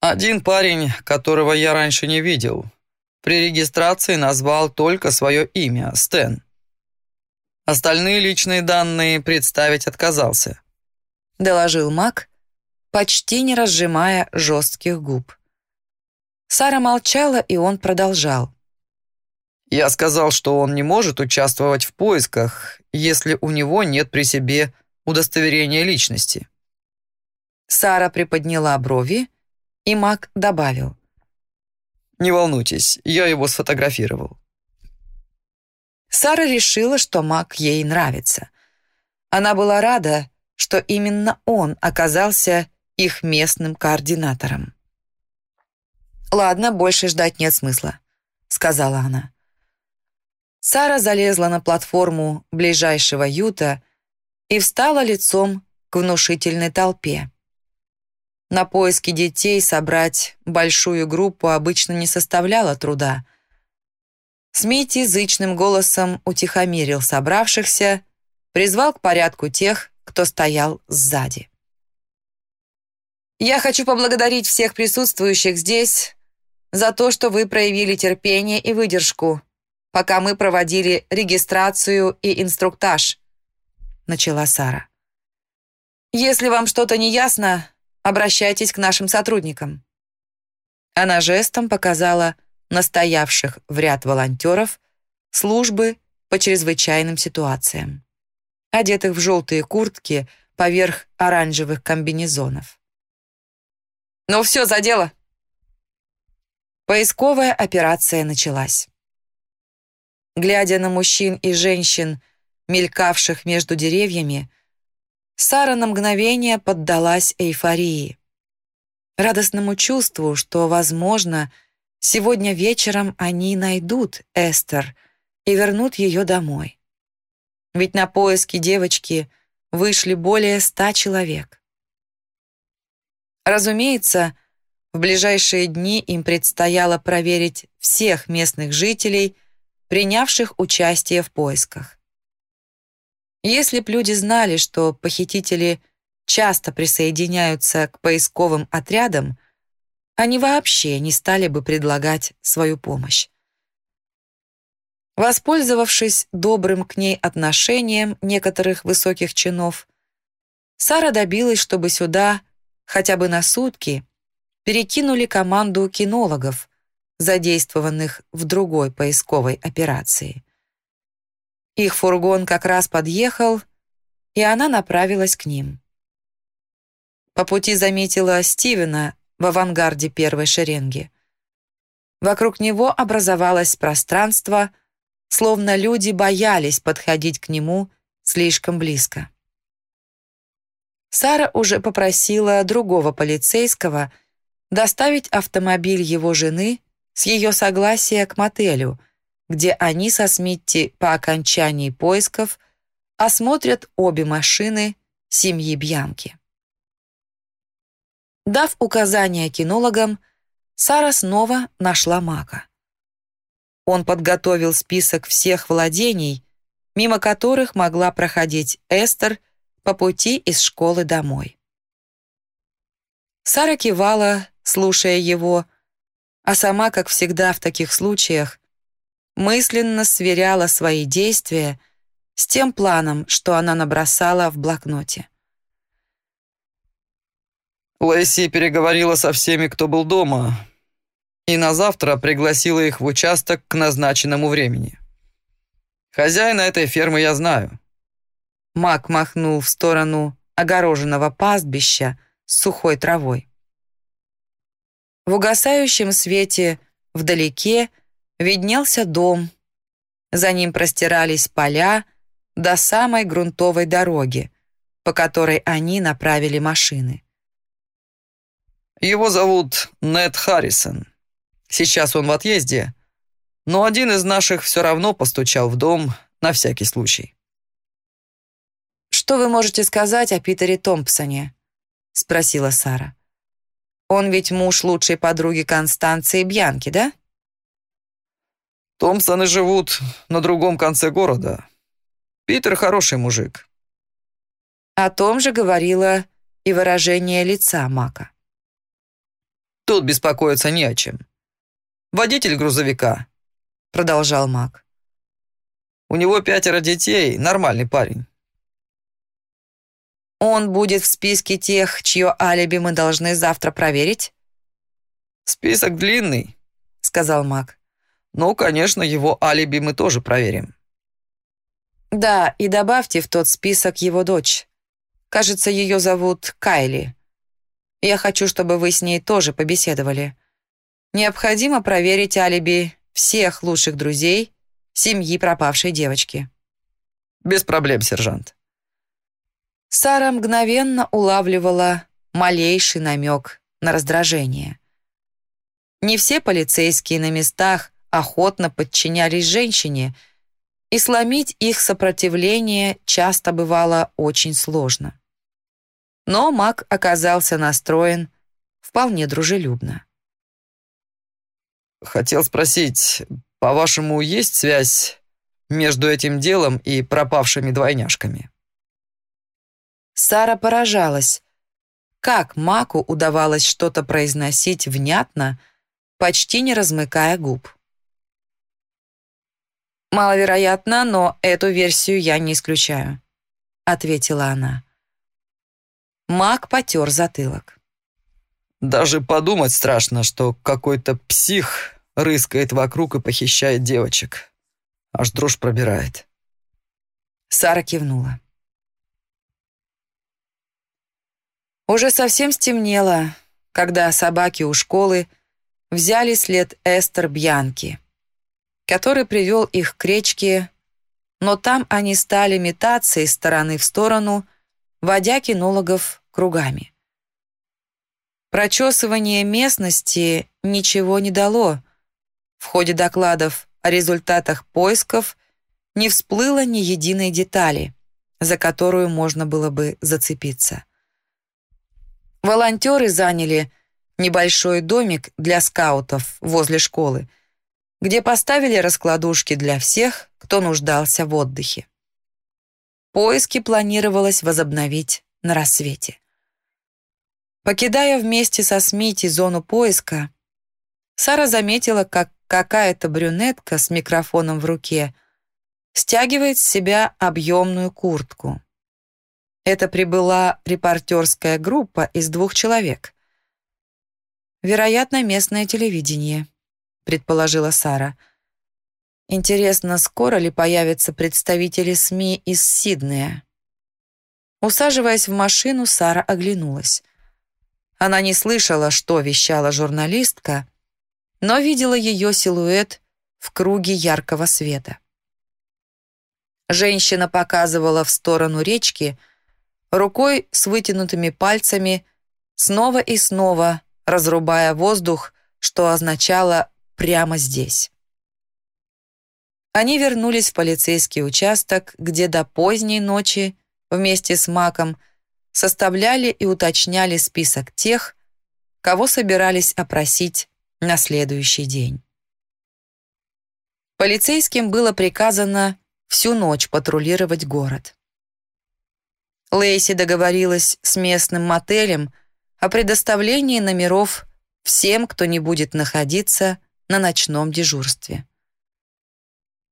Один парень, которого я раньше не видел, при регистрации назвал только свое имя, Стэн. Остальные личные данные представить отказался. Доложил Мак, почти не разжимая жестких губ. Сара молчала, и он продолжал. Я сказал, что он не может участвовать в поисках, если у него нет при себе удостоверения личности. Сара приподняла брови, и Мак добавил. «Не волнуйтесь, я его сфотографировал». Сара решила, что Мак ей нравится. Она была рада, что именно он оказался их местным координатором. «Ладно, больше ждать нет смысла», — сказала она. Сара залезла на платформу ближайшего юта и встала лицом к внушительной толпе. На поиски детей собрать большую группу обычно не составляло труда. Смити зычным голосом утихомирил собравшихся, призвал к порядку тех, кто стоял сзади. «Я хочу поблагодарить всех присутствующих здесь за то, что вы проявили терпение и выдержку, пока мы проводили регистрацию и инструктаж», начала Сара. «Если вам что-то не ясно, обращайтесь к нашим сотрудникам». Она жестом показала настоявших в ряд волонтеров службы по чрезвычайным ситуациям, одетых в желтые куртки поверх оранжевых комбинезонов. «Ну все, за дело!» Поисковая операция началась. Глядя на мужчин и женщин, мелькавших между деревьями, Сара на мгновение поддалась эйфории. Радостному чувству, что, возможно, сегодня вечером они найдут Эстер и вернут ее домой. Ведь на поиски девочки вышли более ста человек. Разумеется, в ближайшие дни им предстояло проверить всех местных жителей, принявших участие в поисках. Если б люди знали, что похитители часто присоединяются к поисковым отрядам, они вообще не стали бы предлагать свою помощь. Воспользовавшись добрым к ней отношением некоторых высоких чинов, Сара добилась, чтобы сюда хотя бы на сутки перекинули команду кинологов, задействованных в другой поисковой операции. Их фургон как раз подъехал, и она направилась к ним. По пути заметила Стивена в авангарде первой шеренги. Вокруг него образовалось пространство, словно люди боялись подходить к нему слишком близко. Сара уже попросила другого полицейского — доставить автомобиль его жены с ее согласия к мотелю, где они со Смитти по окончании поисков осмотрят обе машины семьи Бьянки. Дав указания кинологам, Сара снова нашла Мака. Он подготовил список всех владений, мимо которых могла проходить Эстер по пути из школы домой. Сара кивала, слушая его, а сама, как всегда в таких случаях, мысленно сверяла свои действия с тем планом, что она набросала в блокноте. Лэйси переговорила со всеми, кто был дома, и на завтра пригласила их в участок к назначенному времени. Хозяина этой фермы я знаю. Мак махнул в сторону огороженного пастбища с сухой травой. В угасающем свете вдалеке виднелся дом. За ним простирались поля до самой грунтовой дороги, по которой они направили машины. «Его зовут Нед Харрисон. Сейчас он в отъезде, но один из наших все равно постучал в дом на всякий случай». «Что вы можете сказать о Питере Томпсоне?» — спросила Сара. Он ведь муж лучшей подруги Констанции Бьянки, да? Томпсоны живут на другом конце города. Питер хороший мужик. О том же говорила и выражение лица Мака. Тут беспокоиться не о чем. водитель грузовика», — продолжал Мак. «У него пятеро детей, нормальный парень». «Он будет в списке тех, чье алиби мы должны завтра проверить?» «Список длинный», — сказал Мак. «Ну, конечно, его алиби мы тоже проверим». «Да, и добавьте в тот список его дочь. Кажется, ее зовут Кайли. Я хочу, чтобы вы с ней тоже побеседовали. Необходимо проверить алиби всех лучших друзей семьи пропавшей девочки». «Без проблем, сержант». Сара мгновенно улавливала малейший намек на раздражение. Не все полицейские на местах охотно подчинялись женщине — и сломить их сопротивление часто бывало очень сложно. Но маг оказался настроен вполне дружелюбно. «Хотел спросить, по-вашему, есть связь между этим делом и пропавшими двойняшками?» Сара поражалась, как Маку удавалось что-то произносить внятно, почти не размыкая губ. «Маловероятно, но эту версию я не исключаю», — ответила она. Мак потер затылок. «Даже подумать страшно, что какой-то псих рыскает вокруг и похищает девочек. Аж дрожь пробирает». Сара кивнула. Уже совсем стемнело, когда собаки у школы взяли след Эстер Бьянки который привел их к речке, но там они стали метаться из стороны в сторону, водя кинологов кругами. Прочесывание местности ничего не дало. В ходе докладов о результатах поисков не всплыло ни единой детали, за которую можно было бы зацепиться. Волонтеры заняли небольшой домик для скаутов возле школы, где поставили раскладушки для всех, кто нуждался в отдыхе. Поиски планировалось возобновить на рассвете. Покидая вместе со Смити зону поиска, Сара заметила, как какая-то брюнетка с микрофоном в руке стягивает с себя объемную куртку. Это прибыла репортерская группа из двух человек. Вероятно, местное телевидение предположила Сара. Интересно, скоро ли появятся представители СМИ из Сиднея? Усаживаясь в машину, Сара оглянулась. Она не слышала, что вещала журналистка, но видела ее силуэт в круге яркого света. Женщина показывала в сторону речки, рукой с вытянутыми пальцами, снова и снова разрубая воздух, что означало прямо здесь. Они вернулись в полицейский участок, где до поздней ночи вместе с Маком составляли и уточняли список тех, кого собирались опросить на следующий день. Полицейским было приказано всю ночь патрулировать город. Лейси договорилась с местным мотелем о предоставлении номеров всем, кто не будет находиться на ночном дежурстве.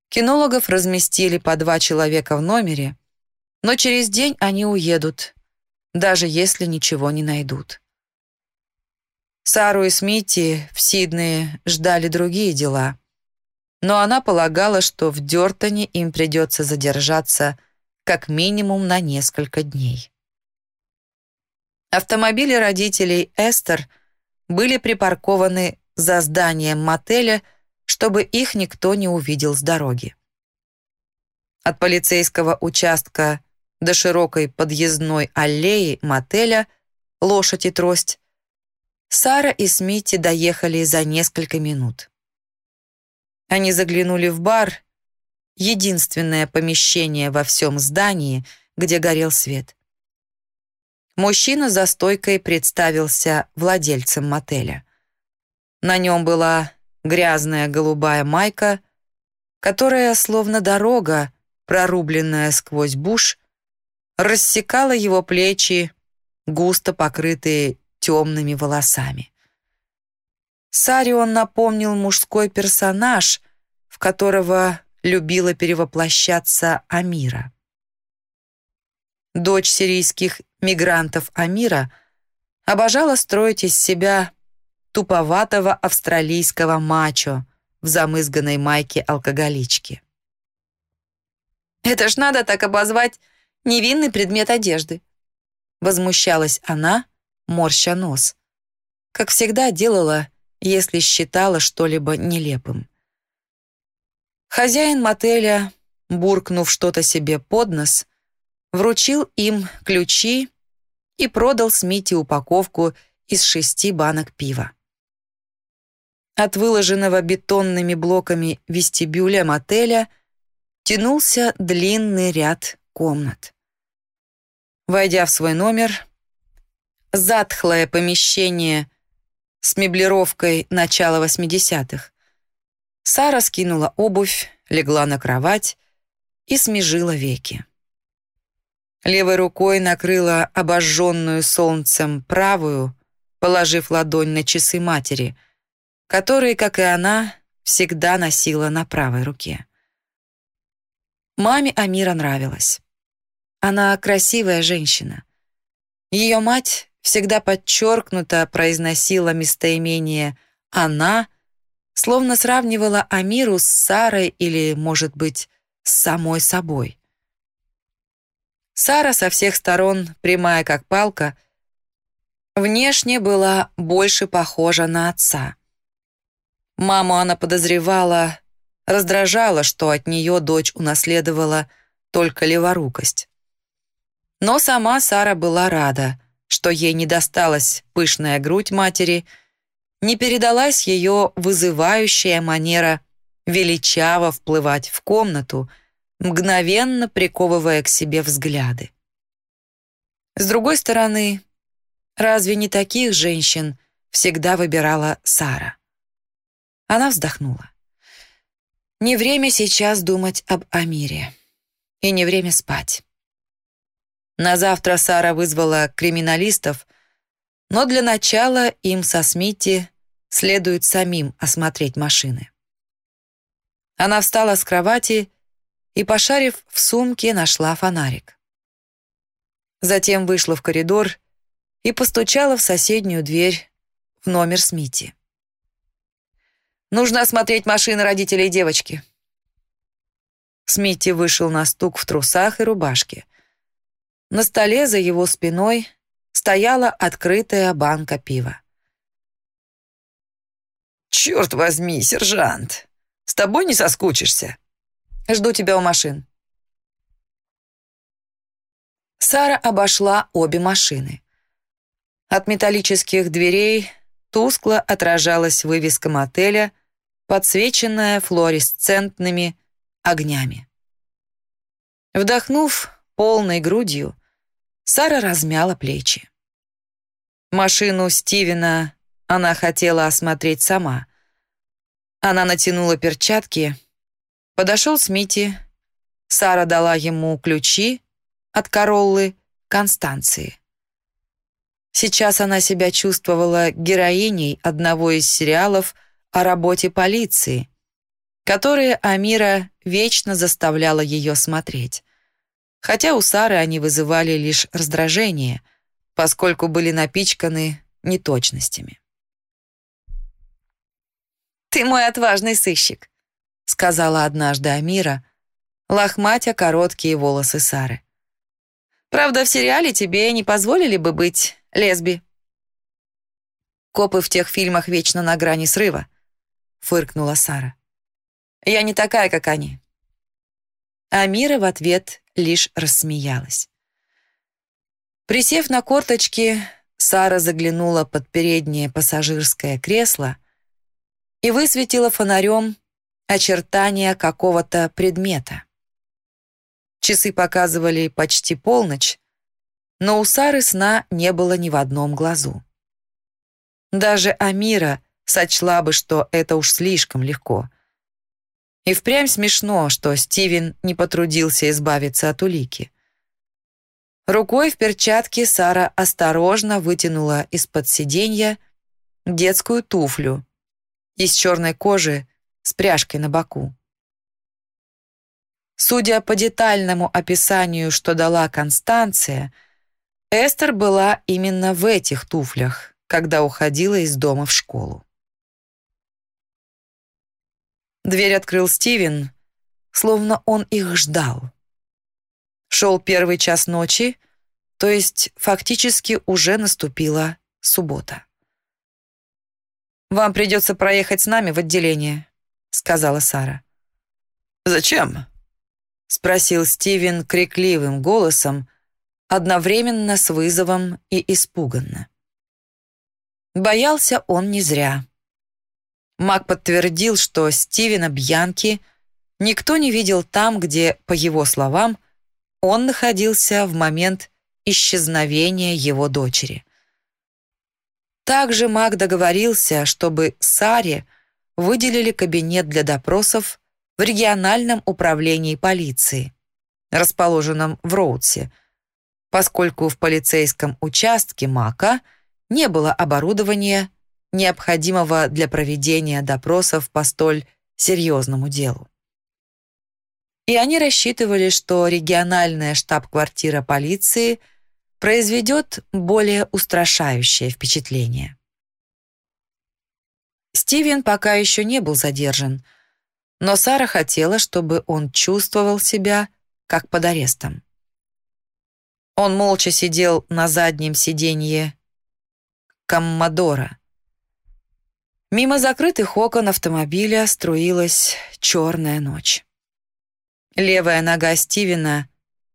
Кинологов разместили по два человека в номере, но через день они уедут, даже если ничего не найдут. Сару и Смити в Сиднее ждали другие дела, но она полагала, что в Дёртоне им придется задержаться как минимум на несколько дней. Автомобили родителей Эстер были припаркованы за зданием мотеля, чтобы их никто не увидел с дороги. От полицейского участка до широкой подъездной аллеи мотеля «Лошадь и трость» Сара и Смити доехали за несколько минут. Они заглянули в бар, единственное помещение во всем здании, где горел свет. Мужчина за стойкой представился владельцем мотеля. На нем была грязная голубая майка, которая, словно дорога, прорубленная сквозь буш, рассекала его плечи, густо покрытые темными волосами. Саре он напомнил мужской персонаж, в которого любила перевоплощаться Амира. Дочь сирийских мигрантов Амира обожала строить из себя туповатого австралийского мачо в замызганной майке алкоголички. «Это ж надо так обозвать невинный предмет одежды», возмущалась она, морща нос. Как всегда делала, если считала что-либо нелепым. Хозяин мотеля, буркнув что-то себе под нос, вручил им ключи и продал Смите упаковку из шести банок пива. От выложенного бетонными блоками вестибюля мотеля тянулся длинный ряд комнат. Войдя в свой номер, затхлое помещение с меблировкой начала 80-х, Сара скинула обувь, легла на кровать и смежила веки. Левой рукой накрыла обожженную солнцем правую, положив ладонь на часы матери, которые, как и она, всегда носила на правой руке. Маме Амира нравилась. Она красивая женщина. Ее мать всегда подчеркнуто произносила местоимение «она», словно сравнивала Амиру с Сарой или, может быть, с самой собой. Сара со всех сторон, прямая как палка, внешне была больше похожа на отца. Маму она подозревала, раздражала, что от нее дочь унаследовала только леворукость. Но сама Сара была рада, что ей не досталась пышная грудь матери, не передалась ее вызывающая манера величаво вплывать в комнату — мгновенно приковывая к себе взгляды. С другой стороны, разве не таких женщин всегда выбирала Сара? Она вздохнула. Не время сейчас думать об Амире. И не время спать. На завтра Сара вызвала криминалистов, но для начала им со Смити следует самим осмотреть машины. Она встала с кровати и, пошарив в сумке, нашла фонарик. Затем вышла в коридор и постучала в соседнюю дверь в номер Смити. «Нужно осмотреть машины родителей девочки». Смити вышел на стук в трусах и рубашке. На столе за его спиной стояла открытая банка пива. «Черт возьми, сержант, с тобой не соскучишься?» Жду тебя у машин». Сара обошла обе машины. От металлических дверей тускло отражалась вывеска мотеля, подсвеченная флуоресцентными огнями. Вдохнув полной грудью, Сара размяла плечи. Машину Стивена она хотела осмотреть сама. Она натянула перчатки Подошел Смити. Сара дала ему ключи от Короллы Констанции. Сейчас она себя чувствовала героиней одного из сериалов о работе полиции, которые Амира вечно заставляла ее смотреть. Хотя у Сары они вызывали лишь раздражение, поскольку были напичканы неточностями. «Ты мой отважный сыщик», сказала однажды Амира, лохматя короткие волосы Сары. «Правда, в сериале тебе не позволили бы быть лесби». «Копы в тех фильмах вечно на грани срыва», — фыркнула Сара. «Я не такая, как они». Амира в ответ лишь рассмеялась. Присев на корточки, Сара заглянула под переднее пассажирское кресло и высветила фонарем очертания какого-то предмета. Часы показывали почти полночь, но у Сары сна не было ни в одном глазу. Даже Амира сочла бы, что это уж слишком легко. И впрямь смешно, что Стивен не потрудился избавиться от улики. Рукой в перчатке Сара осторожно вытянула из-под сиденья детскую туфлю из черной кожи с пряжкой на боку. Судя по детальному описанию, что дала Констанция, Эстер была именно в этих туфлях, когда уходила из дома в школу. Дверь открыл Стивен, словно он их ждал. Шел первый час ночи, то есть фактически уже наступила суббота. «Вам придется проехать с нами в отделение», — сказала Сара. «Зачем?» — спросил Стивен крикливым голосом, одновременно с вызовом и испуганно. Боялся он не зря. Мак подтвердил, что Стивена Бьянки никто не видел там, где, по его словам, он находился в момент исчезновения его дочери. Также Мак договорился, чтобы Саре выделили кабинет для допросов в региональном управлении полиции, расположенном в Роудсе, поскольку в полицейском участке Мака не было оборудования, необходимого для проведения допросов по столь серьезному делу. И они рассчитывали, что региональная штаб-квартира полиции произведет более устрашающее впечатление. Стивен пока еще не был задержан – но Сара хотела, чтобы он чувствовал себя как под арестом. Он молча сидел на заднем сиденье Коммодора. Мимо закрытых окон автомобиля струилась черная ночь. Левая нога Стивена,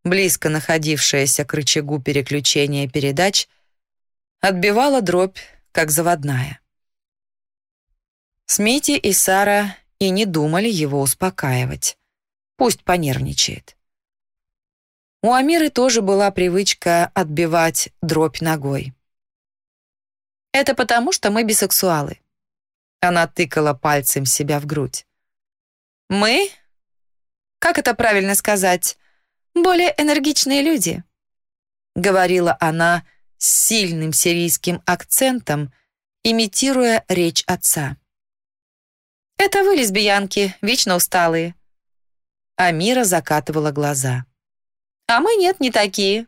близко находившаяся к рычагу переключения передач, отбивала дробь, как заводная. Смити и Сара и не думали его успокаивать. Пусть понервничает. У Амиры тоже была привычка отбивать дробь ногой. «Это потому, что мы бисексуалы». Она тыкала пальцем себя в грудь. «Мы? Как это правильно сказать? Более энергичные люди», — говорила она с сильным сирийским акцентом, имитируя речь отца. «Это вы, лесбиянки, вечно усталые». Амира закатывала глаза. «А мы нет, не такие.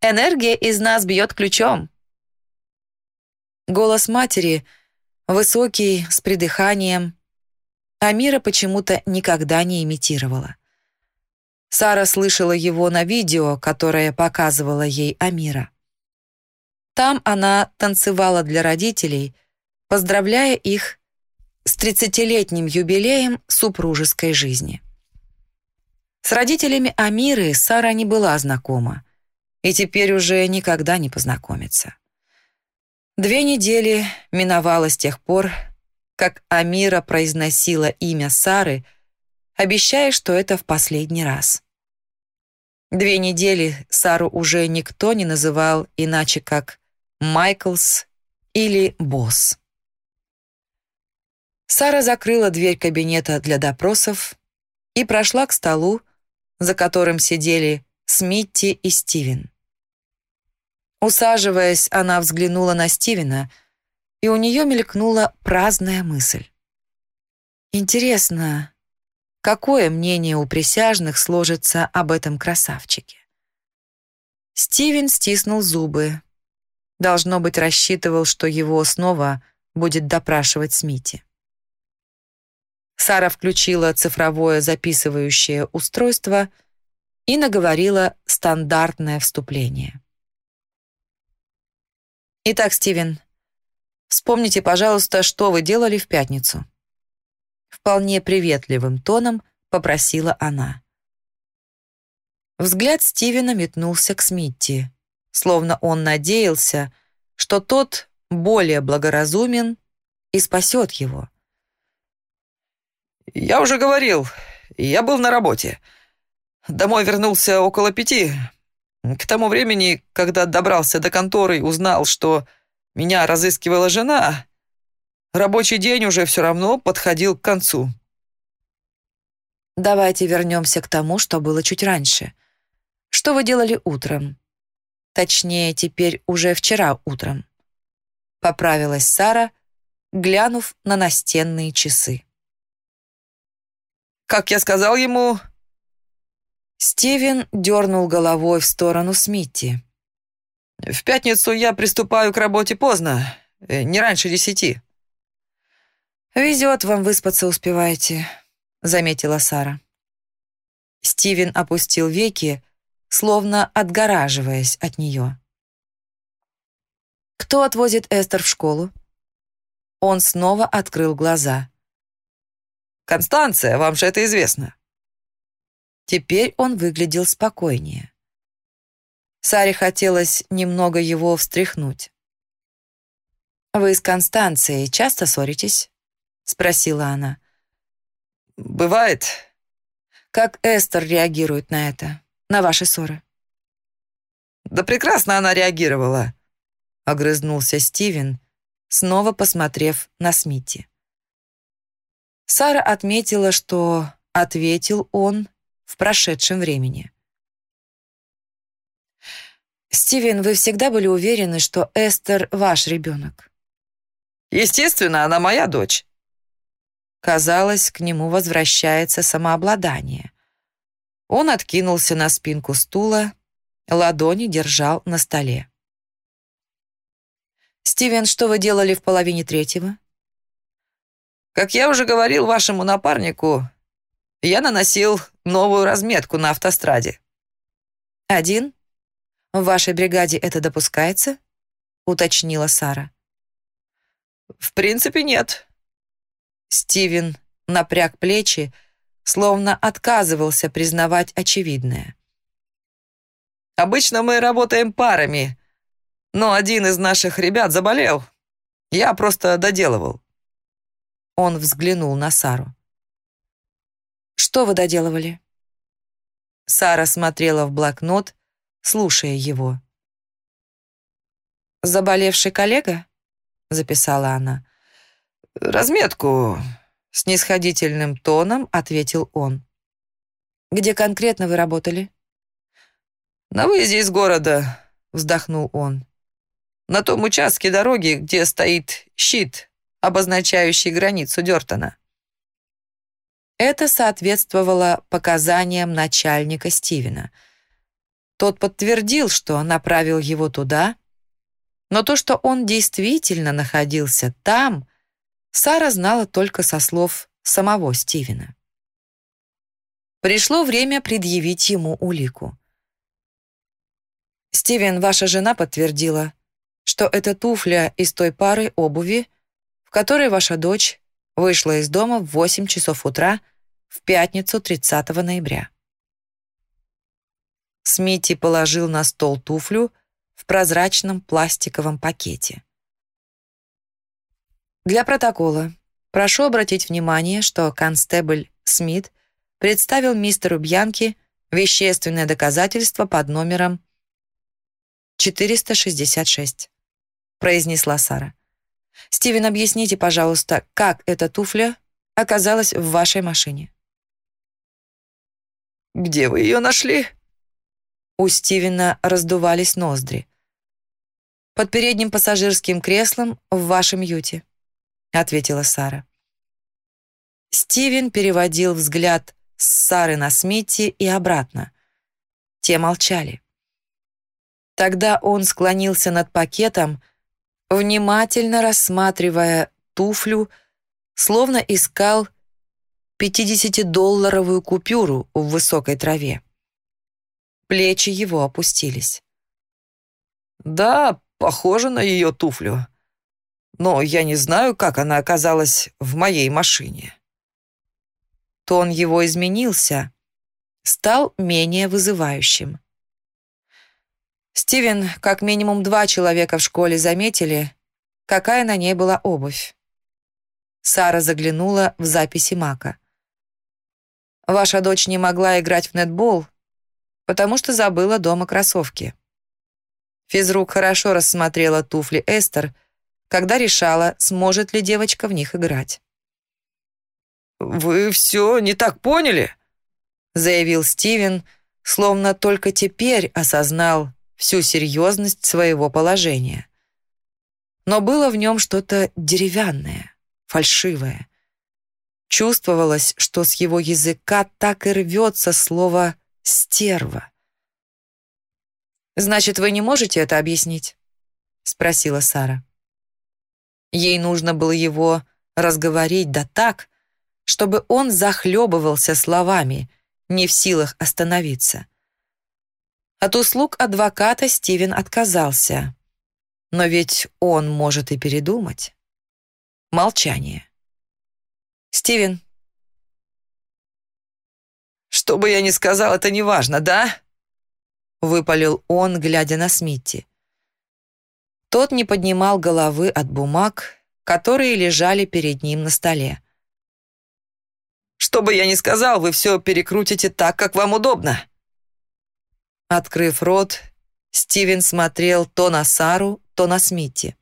Энергия из нас бьет ключом». Голос матери, высокий, с придыханием, Амира почему-то никогда не имитировала. Сара слышала его на видео, которое показывала ей Амира. Там она танцевала для родителей, поздравляя их с 30-летним юбилеем супружеской жизни. С родителями Амиры Сара не была знакома и теперь уже никогда не познакомится. Две недели миновало с тех пор, как Амира произносила имя Сары, обещая, что это в последний раз. Две недели Сару уже никто не называл иначе как Майклс или Босс. Сара закрыла дверь кабинета для допросов и прошла к столу, за которым сидели Смитти и Стивен. Усаживаясь, она взглянула на Стивена, и у нее мелькнула праздная мысль. Интересно, какое мнение у присяжных сложится об этом красавчике? Стивен стиснул зубы. Должно быть, рассчитывал, что его снова будет допрашивать Смити. Сара включила цифровое записывающее устройство и наговорила стандартное вступление. «Итак, Стивен, вспомните, пожалуйста, что вы делали в пятницу». Вполне приветливым тоном попросила она. Взгляд Стивена метнулся к Смитти, словно он надеялся, что тот более благоразумен и спасет его. «Я уже говорил, я был на работе. Домой вернулся около пяти. К тому времени, когда добрался до конторы и узнал, что меня разыскивала жена, рабочий день уже все равно подходил к концу». «Давайте вернемся к тому, что было чуть раньше. Что вы делали утром? Точнее, теперь уже вчера утром». Поправилась Сара, глянув на настенные часы. «Как я сказал ему...» Стивен дернул головой в сторону Смитти. «В пятницу я приступаю к работе поздно, э, не раньше десяти». «Везет вам, выспаться успеваете», — заметила Сара. Стивен опустил веки, словно отгораживаясь от нее. «Кто отвозит Эстер в школу?» Он снова открыл глаза. «Констанция, вам же это известно». Теперь он выглядел спокойнее. Саре хотелось немного его встряхнуть. «Вы с Констанцией часто ссоритесь?» — спросила она. «Бывает». «Как Эстер реагирует на это, на ваши ссоры?» «Да прекрасно она реагировала», — огрызнулся Стивен, снова посмотрев на Смити. Сара отметила, что ответил он в прошедшем времени. «Стивен, вы всегда были уверены, что Эстер ваш ребенок?» «Естественно, она моя дочь». Казалось, к нему возвращается самообладание. Он откинулся на спинку стула, ладони держал на столе. «Стивен, что вы делали в половине третьего?» «Как я уже говорил вашему напарнику, я наносил новую разметку на автостраде». «Один? В вашей бригаде это допускается?» — уточнила Сара. «В принципе, нет». Стивен напряг плечи, словно отказывался признавать очевидное. «Обычно мы работаем парами, но один из наших ребят заболел. Я просто доделывал». Он взглянул на Сару. «Что вы доделывали?» Сара смотрела в блокнот, слушая его. «Заболевший коллега?» — записала она. «Разметку», — снисходительным тоном ответил он. «Где конкретно вы работали?» «На выезде из города», — вздохнул он на том участке дороги, где стоит щит, обозначающий границу Дёртона. Это соответствовало показаниям начальника Стивена. Тот подтвердил, что направил его туда, но то, что он действительно находился там, Сара знала только со слов самого Стивена. Пришло время предъявить ему улику. «Стивен, ваша жена подтвердила, что это туфля из той пары обуви, в которой ваша дочь вышла из дома в 8 часов утра в пятницу 30 ноября. Смити положил на стол туфлю в прозрачном пластиковом пакете. Для протокола прошу обратить внимание, что констебль Смит представил мистеру Бьянки вещественное доказательство под номером 466 произнесла Сара. «Стивен, объясните, пожалуйста, как эта туфля оказалась в вашей машине?» «Где вы ее нашли?» У Стивена раздувались ноздри. «Под передним пассажирским креслом в вашем юте», — ответила Сара. Стивен переводил взгляд с Сары на Смитти и обратно. Те молчали. Тогда он склонился над пакетом, внимательно рассматривая туфлю, словно искал 50-долларовую купюру в высокой траве. Плечи его опустились. «Да, похоже на ее туфлю. Но я не знаю, как она оказалась в моей машине». Тон его изменился, стал менее вызывающим. Стивен, как минимум два человека в школе заметили, какая на ней была обувь. Сара заглянула в записи Мака. «Ваша дочь не могла играть в нетбол, потому что забыла дома кроссовки». Физрук хорошо рассмотрела туфли Эстер, когда решала, сможет ли девочка в них играть. «Вы все не так поняли?» заявил Стивен, словно только теперь осознал, всю серьезность своего положения. но было в нем что-то деревянное, фальшивое. Чувствовалось, что с его языка так и рвется слово «стерва». «Значит, вы не можете это объяснить?» — спросила Сара. Ей нужно было его разговорить да так, чтобы он захлебывался словами, не в силах остановиться. От услуг адвоката Стивен отказался. Но ведь он может и передумать. Молчание. «Стивен». «Что бы я ни сказал, это не важно, да?» Выпалил он, глядя на Смитти. Тот не поднимал головы от бумаг, которые лежали перед ним на столе. «Что бы я ни сказал, вы все перекрутите так, как вам удобно». Открыв рот, Стивен смотрел то на Сару, то на Смитти.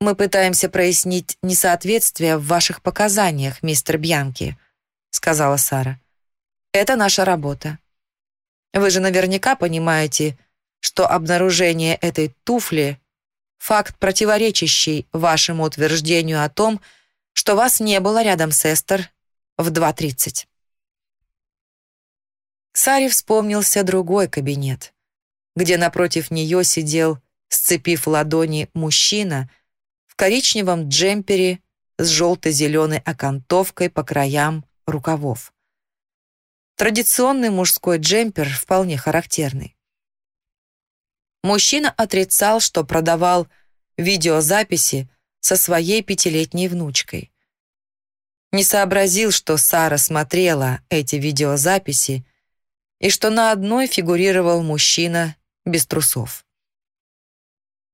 «Мы пытаемся прояснить несоответствие в ваших показаниях, мистер Бьянки», сказала Сара. «Это наша работа. Вы же наверняка понимаете, что обнаружение этой туфли — факт, противоречащий вашему утверждению о том, что вас не было рядом с Эстер в 2.30». Саре вспомнился другой кабинет, где напротив нее сидел, сцепив ладони, мужчина — коричневом джемпере с желто-зеленой окантовкой по краям рукавов. Традиционный мужской джемпер вполне характерный. Мужчина отрицал, что продавал видеозаписи со своей пятилетней внучкой. Не сообразил, что Сара смотрела эти видеозаписи и что на одной фигурировал мужчина без трусов.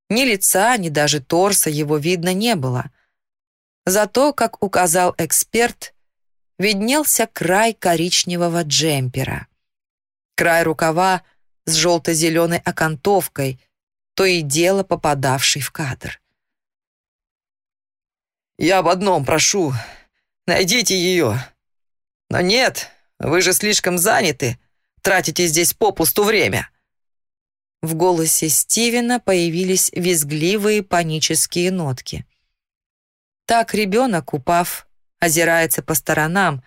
Ни лица, ни даже торса его видно не было. Зато, как указал эксперт, виднелся край коричневого джемпера. Край рукава с желто-зеленой окантовкой, то и дело попадавший в кадр. «Я об одном прошу. Найдите ее. Но нет, вы же слишком заняты. Тратите здесь попусту время». В голосе Стивена появились визгливые панические нотки. Так ребенок, упав, озирается по сторонам,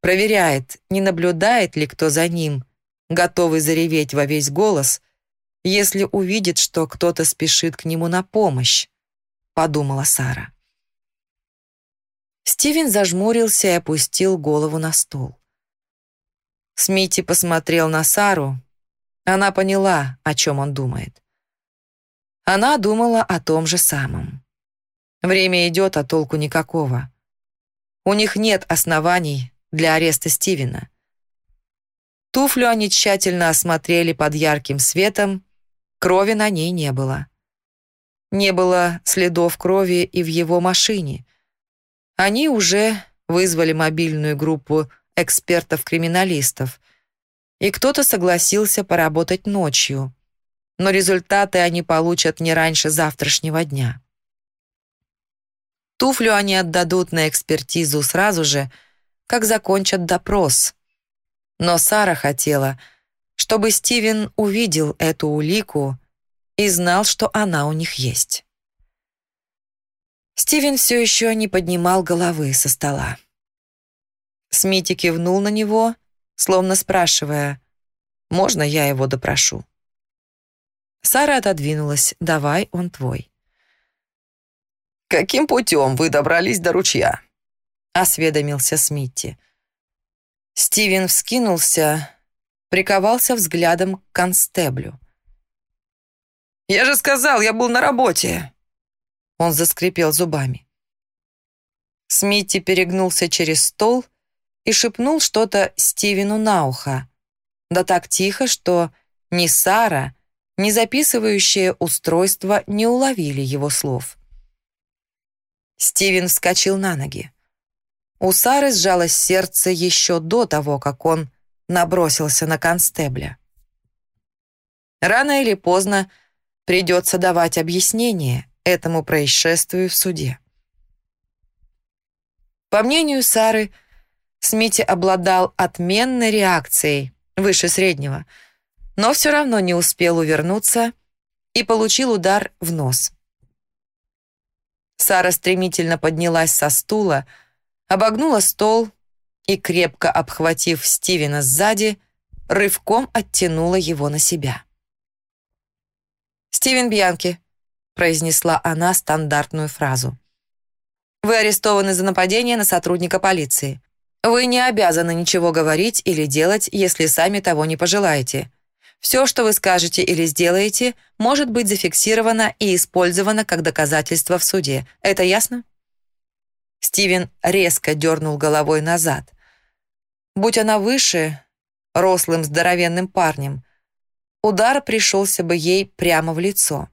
проверяет, не наблюдает ли кто за ним, готовый зареветь во весь голос, если увидит, что кто-то спешит к нему на помощь, подумала Сара. Стивен зажмурился и опустил голову на стол. Смити посмотрел на Сару, она поняла, о чем он думает. Она думала о том же самом. Время идет, а толку никакого. У них нет оснований для ареста Стивена. Туфлю они тщательно осмотрели под ярким светом, крови на ней не было. Не было следов крови и в его машине. Они уже вызвали мобильную группу экспертов-криминалистов, и кто-то согласился поработать ночью, но результаты они получат не раньше завтрашнего дня. Туфлю они отдадут на экспертизу сразу же, как закончат допрос. Но Сара хотела, чтобы Стивен увидел эту улику и знал, что она у них есть. Стивен все еще не поднимал головы со стола. Смити кивнул на него словно спрашивая, «Можно я его допрошу?» Сара отодвинулась, «Давай, он твой». «Каким путем вы добрались до ручья?» — осведомился Смитти. Стивен вскинулся, приковался взглядом к констеблю. «Я же сказал, я был на работе!» Он заскрипел зубами. Смитти перегнулся через стол и шепнул что-то Стивену на ухо. Да так тихо, что ни Сара, ни записывающее устройство не уловили его слов. Стивен вскочил на ноги. У Сары сжалось сердце еще до того, как он набросился на констебля. Рано или поздно придется давать объяснение этому происшествию в суде. По мнению Сары, Смити обладал отменной реакцией, выше среднего, но все равно не успел увернуться и получил удар в нос. Сара стремительно поднялась со стула, обогнула стол и, крепко обхватив Стивена сзади, рывком оттянула его на себя. «Стивен Бьянки», — произнесла она стандартную фразу. «Вы арестованы за нападение на сотрудника полиции. Вы не обязаны ничего говорить или делать, если сами того не пожелаете. Все, что вы скажете или сделаете, может быть зафиксировано и использовано как доказательство в суде. Это ясно?» Стивен резко дернул головой назад. Будь она выше, рослым здоровенным парнем, удар пришелся бы ей прямо в лицо.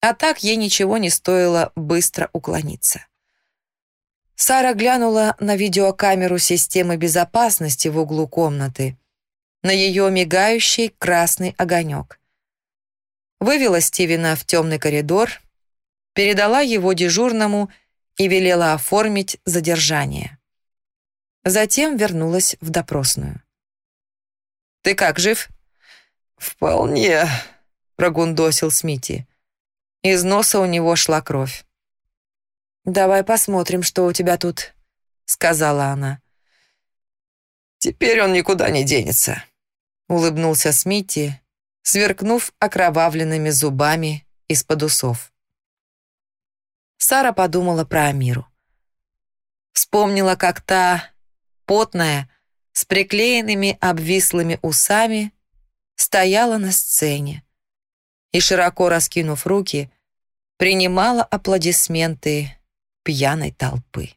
А так ей ничего не стоило быстро уклониться. Сара глянула на видеокамеру системы безопасности в углу комнаты, на ее мигающий красный огонек. Вывела Стивена в темный коридор, передала его дежурному и велела оформить задержание. Затем вернулась в допросную. «Ты как, жив?» «Вполне», — прогундосил Смити. Из носа у него шла кровь. «Давай посмотрим, что у тебя тут», — сказала она. «Теперь он никуда не денется», — улыбнулся Смити, сверкнув окровавленными зубами из-под усов. Сара подумала про Амиру. Вспомнила, как та, потная, с приклеенными обвислыми усами, стояла на сцене и, широко раскинув руки, принимала аплодисменты пьяной толпы.